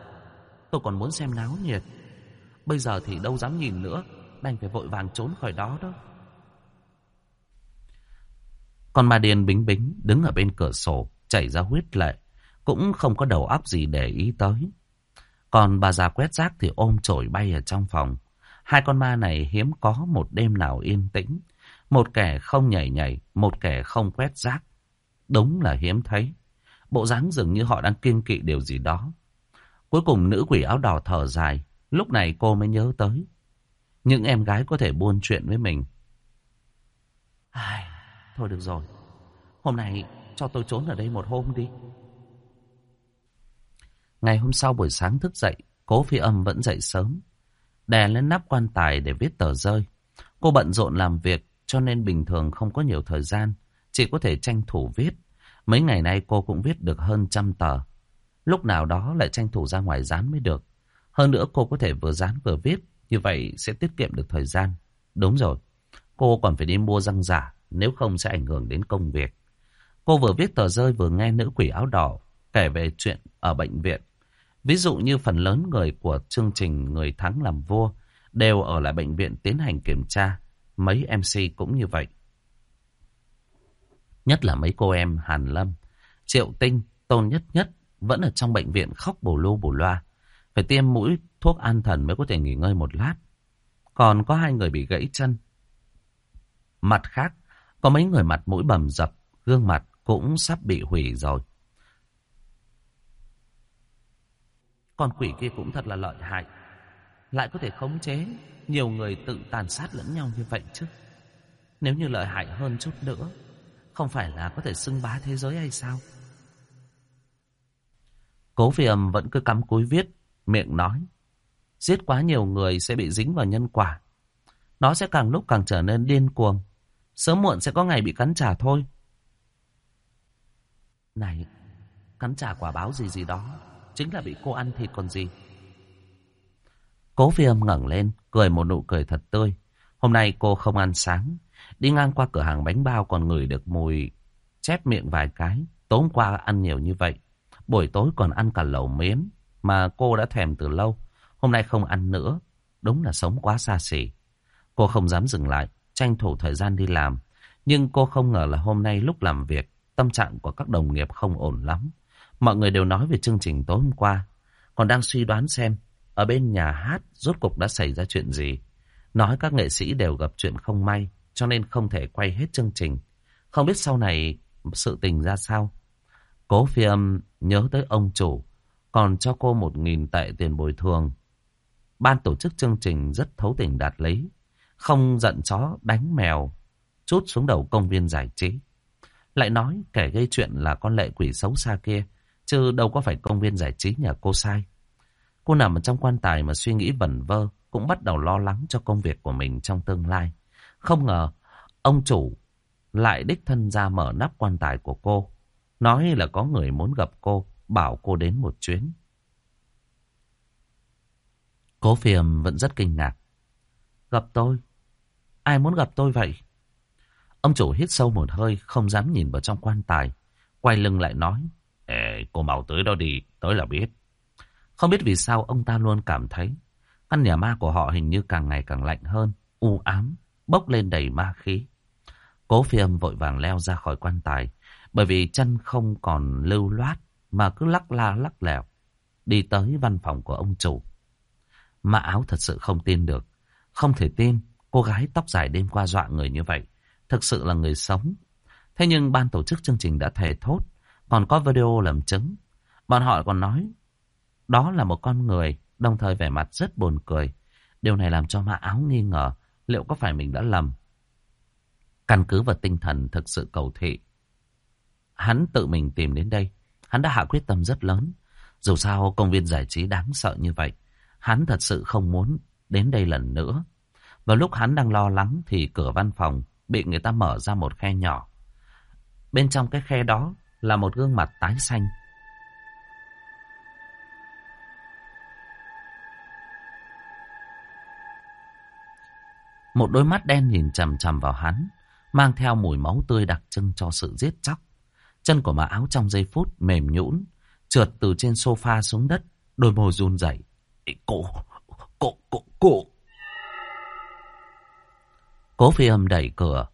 tôi còn muốn xem náo nhiệt. Bây giờ thì đâu dám nhìn nữa, đành phải vội vàng trốn khỏi đó đó. Còn ma điên bính bính đứng ở bên cửa sổ, chảy ra huyết lệ, cũng không có đầu óc gì để ý tới. Còn bà già quét rác thì ôm chổi bay ở trong phòng. Hai con ma này hiếm có một đêm nào yên tĩnh. Một kẻ không nhảy nhảy, một kẻ không quét rác. Đúng là hiếm thấy. Bộ dáng dường như họ đang kiên kỵ điều gì đó. Cuối cùng nữ quỷ áo đỏ thở dài. Lúc này cô mới nhớ tới. Những em gái có thể buôn chuyện với mình. Ai, thôi được rồi. Hôm nay cho tôi trốn ở đây một hôm đi. Ngày hôm sau buổi sáng thức dậy, cố phi âm vẫn dậy sớm. Đè lên nắp quan tài để viết tờ rơi. Cô bận rộn làm việc, cho nên bình thường không có nhiều thời gian. Chỉ có thể tranh thủ viết. Mấy ngày nay cô cũng viết được hơn trăm tờ. Lúc nào đó lại tranh thủ ra ngoài dán mới được. Hơn nữa cô có thể vừa dán vừa viết. Như vậy sẽ tiết kiệm được thời gian. Đúng rồi. Cô còn phải đi mua răng giả. Nếu không sẽ ảnh hưởng đến công việc. Cô vừa viết tờ rơi vừa nghe nữ quỷ áo đỏ kể về chuyện ở bệnh viện. Ví dụ như phần lớn người của chương trình Người Thắng làm vua đều ở lại bệnh viện tiến hành kiểm tra. Mấy MC cũng như vậy. Nhất là mấy cô em Hàn Lâm, Triệu Tinh, Tôn Nhất Nhất vẫn ở trong bệnh viện khóc bù lu bù loa. Phải tiêm mũi thuốc an thần mới có thể nghỉ ngơi một lát. Còn có hai người bị gãy chân. Mặt khác, có mấy người mặt mũi bầm dập, gương mặt cũng sắp bị hủy rồi. Con quỷ kia cũng thật là lợi hại. Lại có thể khống chế nhiều người tự tàn sát lẫn nhau như vậy chứ. Nếu như lợi hại hơn chút nữa, không phải là có thể xưng bá thế giới hay sao? Cố phi âm vẫn cứ cắm cúi viết, miệng nói. Giết quá nhiều người sẽ bị dính vào nhân quả. Nó sẽ càng lúc càng trở nên điên cuồng. Sớm muộn sẽ có ngày bị cắn trả thôi. Này, cắn trả quả báo gì gì đó Chính là bị cô ăn thịt còn gì. Cố phi âm ngẩng lên, Cười một nụ cười thật tươi. Hôm nay cô không ăn sáng, Đi ngang qua cửa hàng bánh bao còn ngửi được mùi Chép miệng vài cái Tối hôm qua ăn nhiều như vậy. Buổi tối còn ăn cả lẩu miếm Mà cô đã thèm từ lâu. Hôm nay không ăn nữa, Đúng là sống quá xa xỉ. Cô không dám dừng lại, Tranh thủ thời gian đi làm. Nhưng cô không ngờ là hôm nay lúc làm việc, Tâm trạng của các đồng nghiệp không ổn lắm. Mọi người đều nói về chương trình tối hôm qua. Còn đang suy đoán xem ở bên nhà hát rốt cục đã xảy ra chuyện gì. Nói các nghệ sĩ đều gặp chuyện không may cho nên không thể quay hết chương trình. Không biết sau này sự tình ra sao. Cố phi âm nhớ tới ông chủ còn cho cô một nghìn tệ tiền bồi thường. Ban tổ chức chương trình rất thấu tình đạt lý. Không giận chó đánh mèo chút xuống đầu công viên giải trí. Lại nói kẻ gây chuyện là con lệ quỷ xấu xa kia, chứ đâu có phải công viên giải trí nhà cô sai. Cô nằm ở trong quan tài mà suy nghĩ vẩn vơ, cũng bắt đầu lo lắng cho công việc của mình trong tương lai. Không ngờ, ông chủ lại đích thân ra mở nắp quan tài của cô. Nói là có người muốn gặp cô, bảo cô đến một chuyến. Cố phiềm vẫn rất kinh ngạc. Gặp tôi? Ai muốn gặp tôi vậy? Ông chủ hít sâu một hơi, không dám nhìn vào trong quan tài. Quay lưng lại nói. Ê, cô mau tới đó đi, tới là biết. Không biết vì sao ông ta luôn cảm thấy căn nhà ma của họ hình như càng ngày càng lạnh hơn. u ám, bốc lên đầy ma khí. Cố phi âm vội vàng leo ra khỏi quan tài, bởi vì chân không còn lưu loát, mà cứ lắc la lắc lèo, đi tới văn phòng của ông chủ. Mã áo thật sự không tin được, không thể tin cô gái tóc dài đêm qua dọa người như vậy, thực sự là người sống. Thế nhưng ban tổ chức chương trình đã thề thốt, còn có video làm chứng. Bọn họ còn nói, đó là một con người, đồng thời vẻ mặt rất buồn cười. Điều này làm cho mã áo nghi ngờ liệu có phải mình đã lầm. Căn cứ vào tinh thần thực sự cầu thị. Hắn tự mình tìm đến đây. Hắn đã hạ quyết tâm rất lớn. Dù sao công viên giải trí đáng sợ như vậy. Hắn thật sự không muốn đến đây lần nữa. Vào lúc hắn đang lo lắng thì cửa văn phòng bị người ta mở ra một khe nhỏ. Bên trong cái khe đó là một gương mặt tái xanh. Một đôi mắt đen nhìn chằm chằm vào hắn, mang theo mùi máu tươi đặc trưng cho sự giết chóc. Chân của mã áo trong giây phút mềm nhũn, trượt từ trên sofa xuống đất, đôi môi run rẩy. Cô, cô, cô, cô. Cố phi âm đẩy cửa.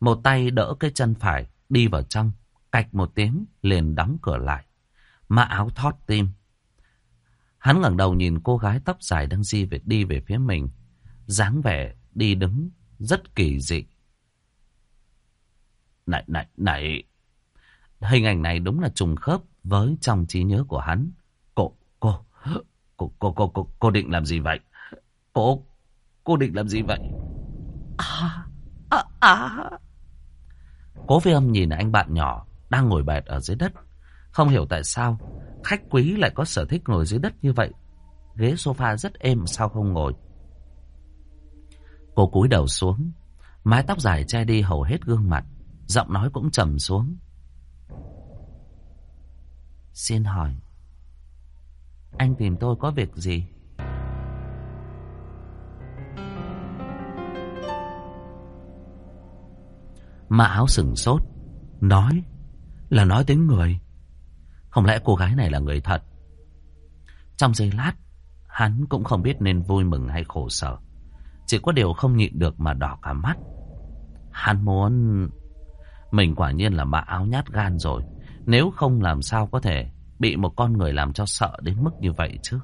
Một tay đỡ cái chân phải, đi vào trong, cạch một tiếng, liền đóng cửa lại. Mã áo thót tim. Hắn ngẩng đầu nhìn cô gái tóc dài đang di về đi về phía mình dáng vẻ đi đứng rất kỳ dị. Này, này, này. Hình ảnh này đúng là trùng khớp với trong trí nhớ của hắn. Cô, cô, cô, cô, cô, cô, cô định làm gì vậy? Cô, cô định làm gì vậy? À, à, à. Cố phi âm nhìn anh bạn nhỏ đang ngồi bệt ở dưới đất. Không hiểu tại sao khách quý lại có sở thích ngồi dưới đất như vậy. Ghế sofa rất êm sao không ngồi. Cô cúi đầu xuống, mái tóc dài che đi hầu hết gương mặt, giọng nói cũng trầm xuống. Xin hỏi, anh tìm tôi có việc gì? Mà áo sừng sốt, nói là nói tiếng người. Không lẽ cô gái này là người thật? Trong giây lát, hắn cũng không biết nên vui mừng hay khổ sở. Chỉ có điều không nhịn được mà đỏ cả mắt. Hắn muốn... Mình quả nhiên là mã áo nhát gan rồi. Nếu không làm sao có thể bị một con người làm cho sợ đến mức như vậy chứ.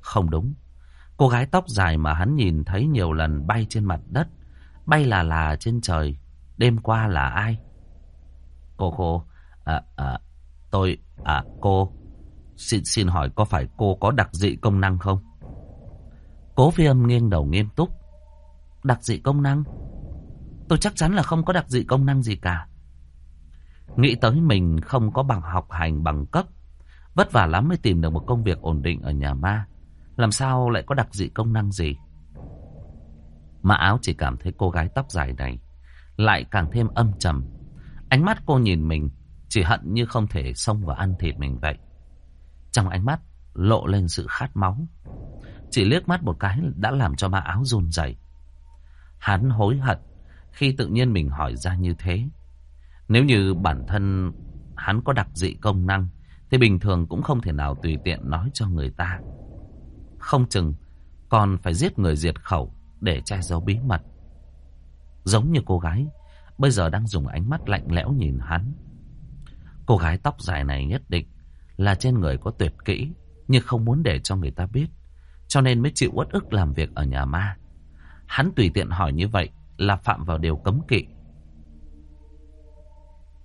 Không đúng. Cô gái tóc dài mà hắn nhìn thấy nhiều lần bay trên mặt đất. Bay là là trên trời. Đêm qua là ai? Cô cô... À, à, tôi... À, cô... Xin, xin hỏi có phải cô có đặc dị công năng không? Cố phi âm nghiêng đầu nghiêm túc. Đặc dị công năng? Tôi chắc chắn là không có đặc dị công năng gì cả. Nghĩ tới mình không có bằng học hành bằng cấp. Vất vả lắm mới tìm được một công việc ổn định ở nhà ma. Làm sao lại có đặc dị công năng gì? mã áo chỉ cảm thấy cô gái tóc dài này lại càng thêm âm trầm. Ánh mắt cô nhìn mình chỉ hận như không thể xông vào ăn thịt mình vậy. Trong ánh mắt lộ lên sự khát máu. Chỉ liếc mắt một cái đã làm cho ma áo run rẩy. Hắn hối hận khi tự nhiên mình hỏi ra như thế. Nếu như bản thân hắn có đặc dị công năng, thì bình thường cũng không thể nào tùy tiện nói cho người ta. Không chừng còn phải giết người diệt khẩu để che giấu bí mật. Giống như cô gái, bây giờ đang dùng ánh mắt lạnh lẽo nhìn hắn. Cô gái tóc dài này nhất định là trên người có tuyệt kỹ, nhưng không muốn để cho người ta biết, cho nên mới chịu uất ức làm việc ở nhà ma. Hắn tùy tiện hỏi như vậy là phạm vào điều cấm kỵ.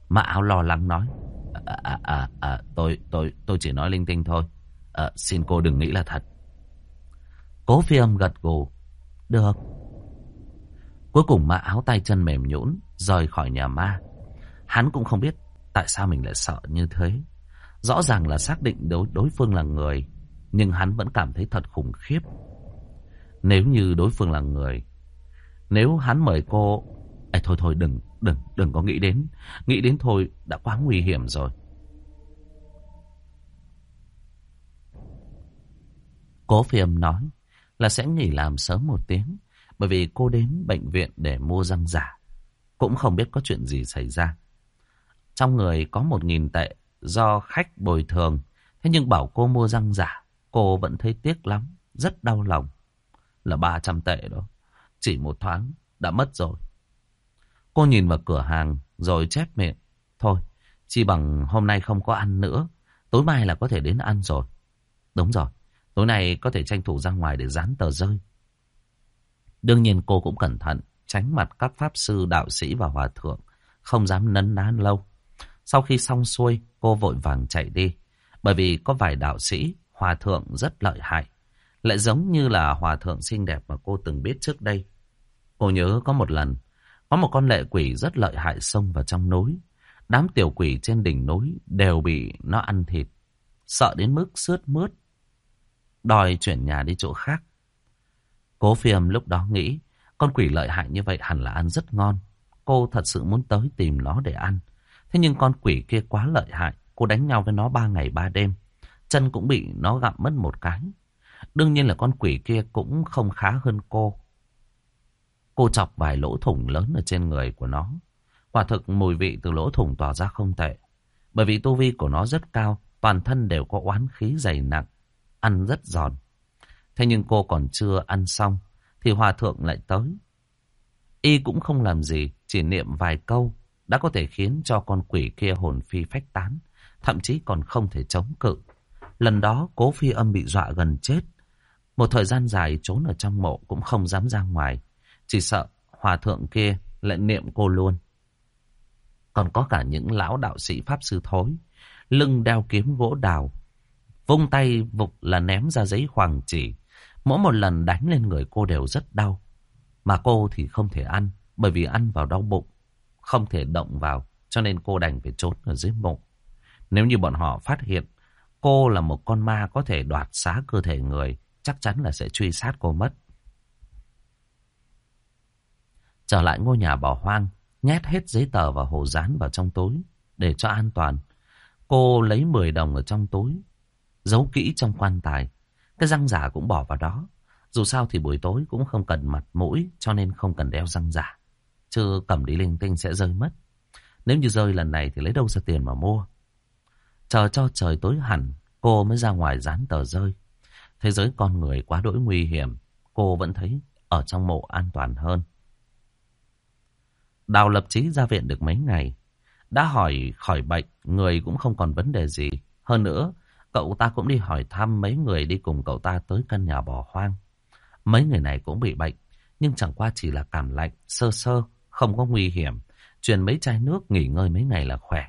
Mã áo lo lắng nói. À, à, à, à, tôi, tôi, tôi chỉ nói linh tinh thôi. À, xin cô đừng nghĩ là thật. Cố phi âm gật gù. Được. Cuối cùng mã áo tay chân mềm nhũn rời khỏi nhà ma. Hắn cũng không biết tại sao mình lại sợ như thế. Rõ ràng là xác định đối, đối phương là người, nhưng hắn vẫn cảm thấy thật khủng khiếp. Nếu như đối phương là người Nếu hắn mời cô Ê, Thôi thôi đừng đừng đừng có nghĩ đến Nghĩ đến thôi đã quá nguy hiểm rồi Cố phiêm nói Là sẽ nghỉ làm sớm một tiếng bởi vì cô đến bệnh viện để mua răng giả Cũng không biết có chuyện gì xảy ra Trong người có một nghìn tệ Do khách bồi thường Thế nhưng bảo cô mua răng giả Cô vẫn thấy tiếc lắm Rất đau lòng là 300 tệ đó. chỉ một thoáng đã mất rồi. Cô nhìn vào cửa hàng rồi chép miệng. Thôi, chỉ bằng hôm nay không có ăn nữa. Tối mai là có thể đến ăn rồi. Đúng rồi, tối nay có thể tranh thủ ra ngoài để dán tờ rơi. Đương nhiên cô cũng cẩn thận, tránh mặt các pháp sư, đạo sĩ và hòa thượng, không dám nấn ná lâu. Sau khi xong xuôi, cô vội vàng chạy đi, bởi vì có vài đạo sĩ, hòa thượng rất lợi hại, lại giống như là hòa thượng xinh đẹp mà cô từng biết trước đây. Cô nhớ có một lần, có một con lệ quỷ rất lợi hại xông vào trong núi. Đám tiểu quỷ trên đỉnh núi đều bị nó ăn thịt, sợ đến mức sướt mướt, đòi chuyển nhà đi chỗ khác. Cố phi âm lúc đó nghĩ, con quỷ lợi hại như vậy hẳn là ăn rất ngon. Cô thật sự muốn tới tìm nó để ăn. Thế nhưng con quỷ kia quá lợi hại, cô đánh nhau với nó ba ngày ba đêm. Chân cũng bị nó gặm mất một cái. Đương nhiên là con quỷ kia cũng không khá hơn cô. Cô chọc vài lỗ thủng lớn ở trên người của nó. Quả thực mùi vị từ lỗ thủng tỏa ra không tệ. Bởi vì tu vi của nó rất cao, toàn thân đều có oán khí dày nặng, ăn rất giòn. Thế nhưng cô còn chưa ăn xong, thì hòa thượng lại tới. Y cũng không làm gì, chỉ niệm vài câu, đã có thể khiến cho con quỷ kia hồn phi phách tán, thậm chí còn không thể chống cự. Lần đó cố phi âm bị dọa gần chết. Một thời gian dài trốn ở trong mộ cũng không dám ra ngoài. Chỉ sợ hòa thượng kia lại niệm cô luôn. Còn có cả những lão đạo sĩ pháp sư thối. Lưng đeo kiếm gỗ đào. Vung tay vục là ném ra giấy hoàng chỉ. Mỗi một lần đánh lên người cô đều rất đau. Mà cô thì không thể ăn. Bởi vì ăn vào đau bụng. Không thể động vào. Cho nên cô đành phải trốn ở dưới mộ. Nếu như bọn họ phát hiện cô là một con ma có thể đoạt xá cơ thể người. Chắc chắn là sẽ truy sát cô mất. Trở lại ngôi nhà bỏ hoang, nhét hết giấy tờ và hồ dán vào trong túi để cho an toàn. Cô lấy 10 đồng ở trong túi, giấu kỹ trong quan tài. Cái răng giả cũng bỏ vào đó. Dù sao thì buổi tối cũng không cần mặt mũi cho nên không cần đeo răng giả. Chứ cầm đi linh tinh sẽ rơi mất. Nếu như rơi lần này thì lấy đâu ra tiền mà mua. Chờ cho trời tối hẳn, cô mới ra ngoài dán tờ rơi. Thế giới con người quá đỗi nguy hiểm, cô vẫn thấy ở trong mộ an toàn hơn. Đào lập trí ra viện được mấy ngày. Đã hỏi khỏi bệnh, người cũng không còn vấn đề gì. Hơn nữa, cậu ta cũng đi hỏi thăm mấy người đi cùng cậu ta tới căn nhà bỏ hoang. Mấy người này cũng bị bệnh, nhưng chẳng qua chỉ là cảm lạnh, sơ sơ, không có nguy hiểm. Truyền mấy chai nước nghỉ ngơi mấy ngày là khỏe.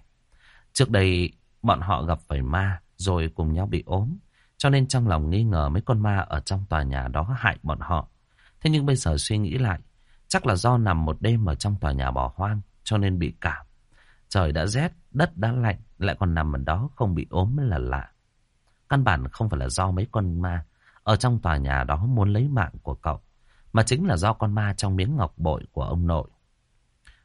Trước đây, bọn họ gặp phải ma, rồi cùng nhau bị ốm. Cho nên trong lòng nghi ngờ mấy con ma ở trong tòa nhà đó hại bọn họ. Thế nhưng bây giờ suy nghĩ lại, Chắc là do nằm một đêm ở trong tòa nhà bỏ hoang cho nên bị cảm. Trời đã rét, đất đã lạnh, lại còn nằm ở đó không bị ốm mới là lạ. Căn bản không phải là do mấy con ma ở trong tòa nhà đó muốn lấy mạng của cậu, mà chính là do con ma trong miếng ngọc bội của ông nội.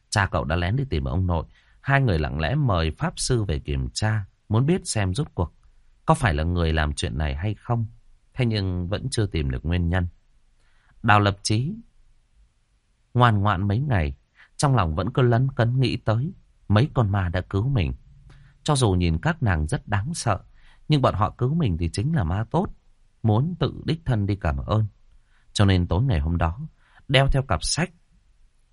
Cha cậu đã lén đi tìm ông nội, hai người lặng lẽ mời pháp sư về kiểm tra, muốn biết xem rốt cuộc có phải là người làm chuyện này hay không. Thế nhưng vẫn chưa tìm được nguyên nhân. Đào lập chí Ngoan ngoạn mấy ngày, trong lòng vẫn cứ lấn cấn nghĩ tới mấy con ma đã cứu mình. Cho dù nhìn các nàng rất đáng sợ, nhưng bọn họ cứu mình thì chính là ma tốt, muốn tự đích thân đi cảm ơn. Cho nên tối ngày hôm đó, đeo theo cặp sách,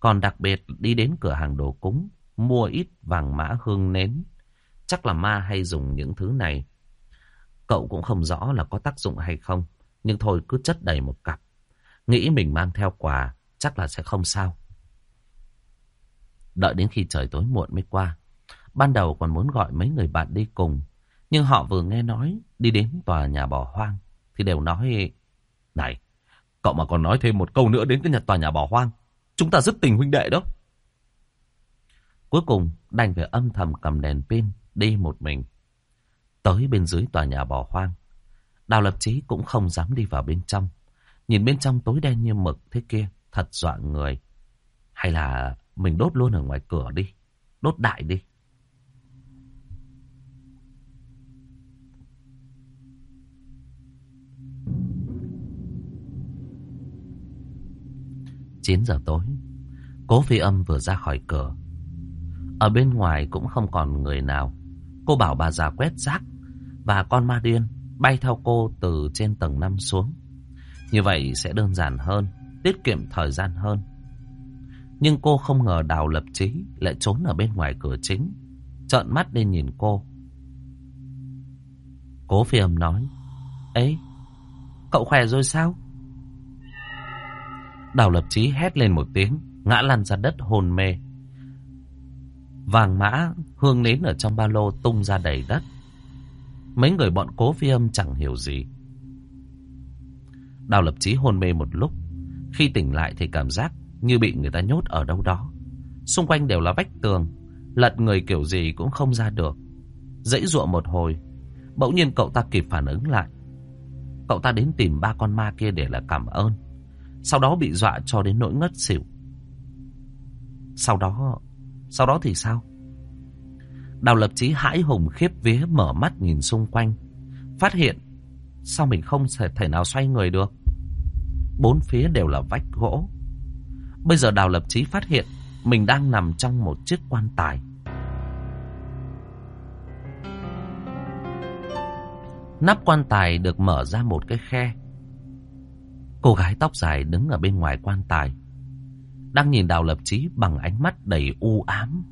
còn đặc biệt đi đến cửa hàng đồ cúng, mua ít vàng mã hương nến. Chắc là ma hay dùng những thứ này. Cậu cũng không rõ là có tác dụng hay không, nhưng thôi cứ chất đầy một cặp. Nghĩ mình mang theo quà, chắc là sẽ không sao. Đợi đến khi trời tối muộn mới qua. Ban đầu còn muốn gọi mấy người bạn đi cùng. Nhưng họ vừa nghe nói đi đến tòa nhà bỏ hoang. Thì đều nói Này, cậu mà còn nói thêm một câu nữa đến cái nhà tòa nhà bỏ hoang. Chúng ta rất tình huynh đệ đó. Cuối cùng đành phải âm thầm cầm đèn pin đi một mình. Tới bên dưới tòa nhà bỏ hoang. Đào lập chí cũng không dám đi vào bên trong. Nhìn bên trong tối đen như mực thế kia. Thật dọa người. Hay là mình đốt luôn ở ngoài cửa đi. Đốt đại đi. Chín giờ tối, cố phi âm vừa ra khỏi cửa. Ở bên ngoài cũng không còn người nào. Cô bảo bà già quét rác và con ma điên bay theo cô từ trên tầng 5 xuống. Như vậy sẽ đơn giản hơn tiết kiệm thời gian hơn. Nhưng cô không ngờ Đào Lập trí lại trốn ở bên ngoài cửa chính, trợn mắt lên nhìn cô. Cố phi âm nói, Ấy, cậu khỏe rồi sao? Đào Lập Chí hét lên một tiếng, ngã lăn ra đất hôn mê. Vàng mã, hương nến ở trong ba lô tung ra đầy đất. Mấy người bọn cố phi âm chẳng hiểu gì. Đào lập chí hôn mê một lúc. Khi tỉnh lại thì cảm giác như bị người ta nhốt ở đâu đó. Xung quanh đều là vách tường. Lật người kiểu gì cũng không ra được. Dãy ruộng một hồi. Bỗng nhiên cậu ta kịp phản ứng lại. Cậu ta đến tìm ba con ma kia để là cảm ơn. Sau đó bị dọa cho đến nỗi ngất xỉu. Sau đó... Sau đó thì sao? Đào lập chí hãi hùng khiếp vía mở mắt nhìn xung quanh. Phát hiện Sao mình không thể nào xoay người được Bốn phía đều là vách gỗ Bây giờ Đào Lập Chí phát hiện Mình đang nằm trong một chiếc quan tài Nắp quan tài được mở ra một cái khe Cô gái tóc dài đứng ở bên ngoài quan tài Đang nhìn Đào Lập Chí bằng ánh mắt đầy u ám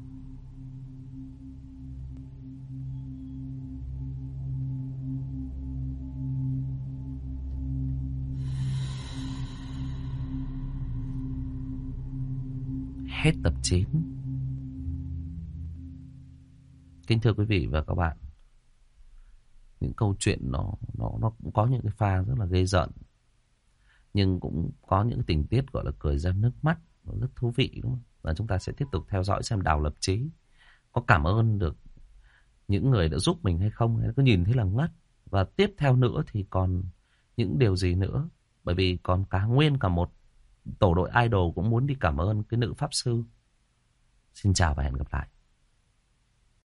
hết tập 9. Kính thưa quý vị và các bạn, những câu chuyện nó nó nó cũng có những cái pha rất là gây giận, nhưng cũng có những tình tiết gọi là cười ra nước mắt, nó rất thú vị đúng không? Và chúng ta sẽ tiếp tục theo dõi xem Đào Lập trí có cảm ơn được những người đã giúp mình hay không, hay cứ nhìn thấy là ngất. Và tiếp theo nữa thì còn những điều gì nữa, bởi vì còn cả nguyên cả một tổ đội idol cũng muốn đi cảm ơn cái nữ pháp sư. Xin chào và hẹn gặp lại.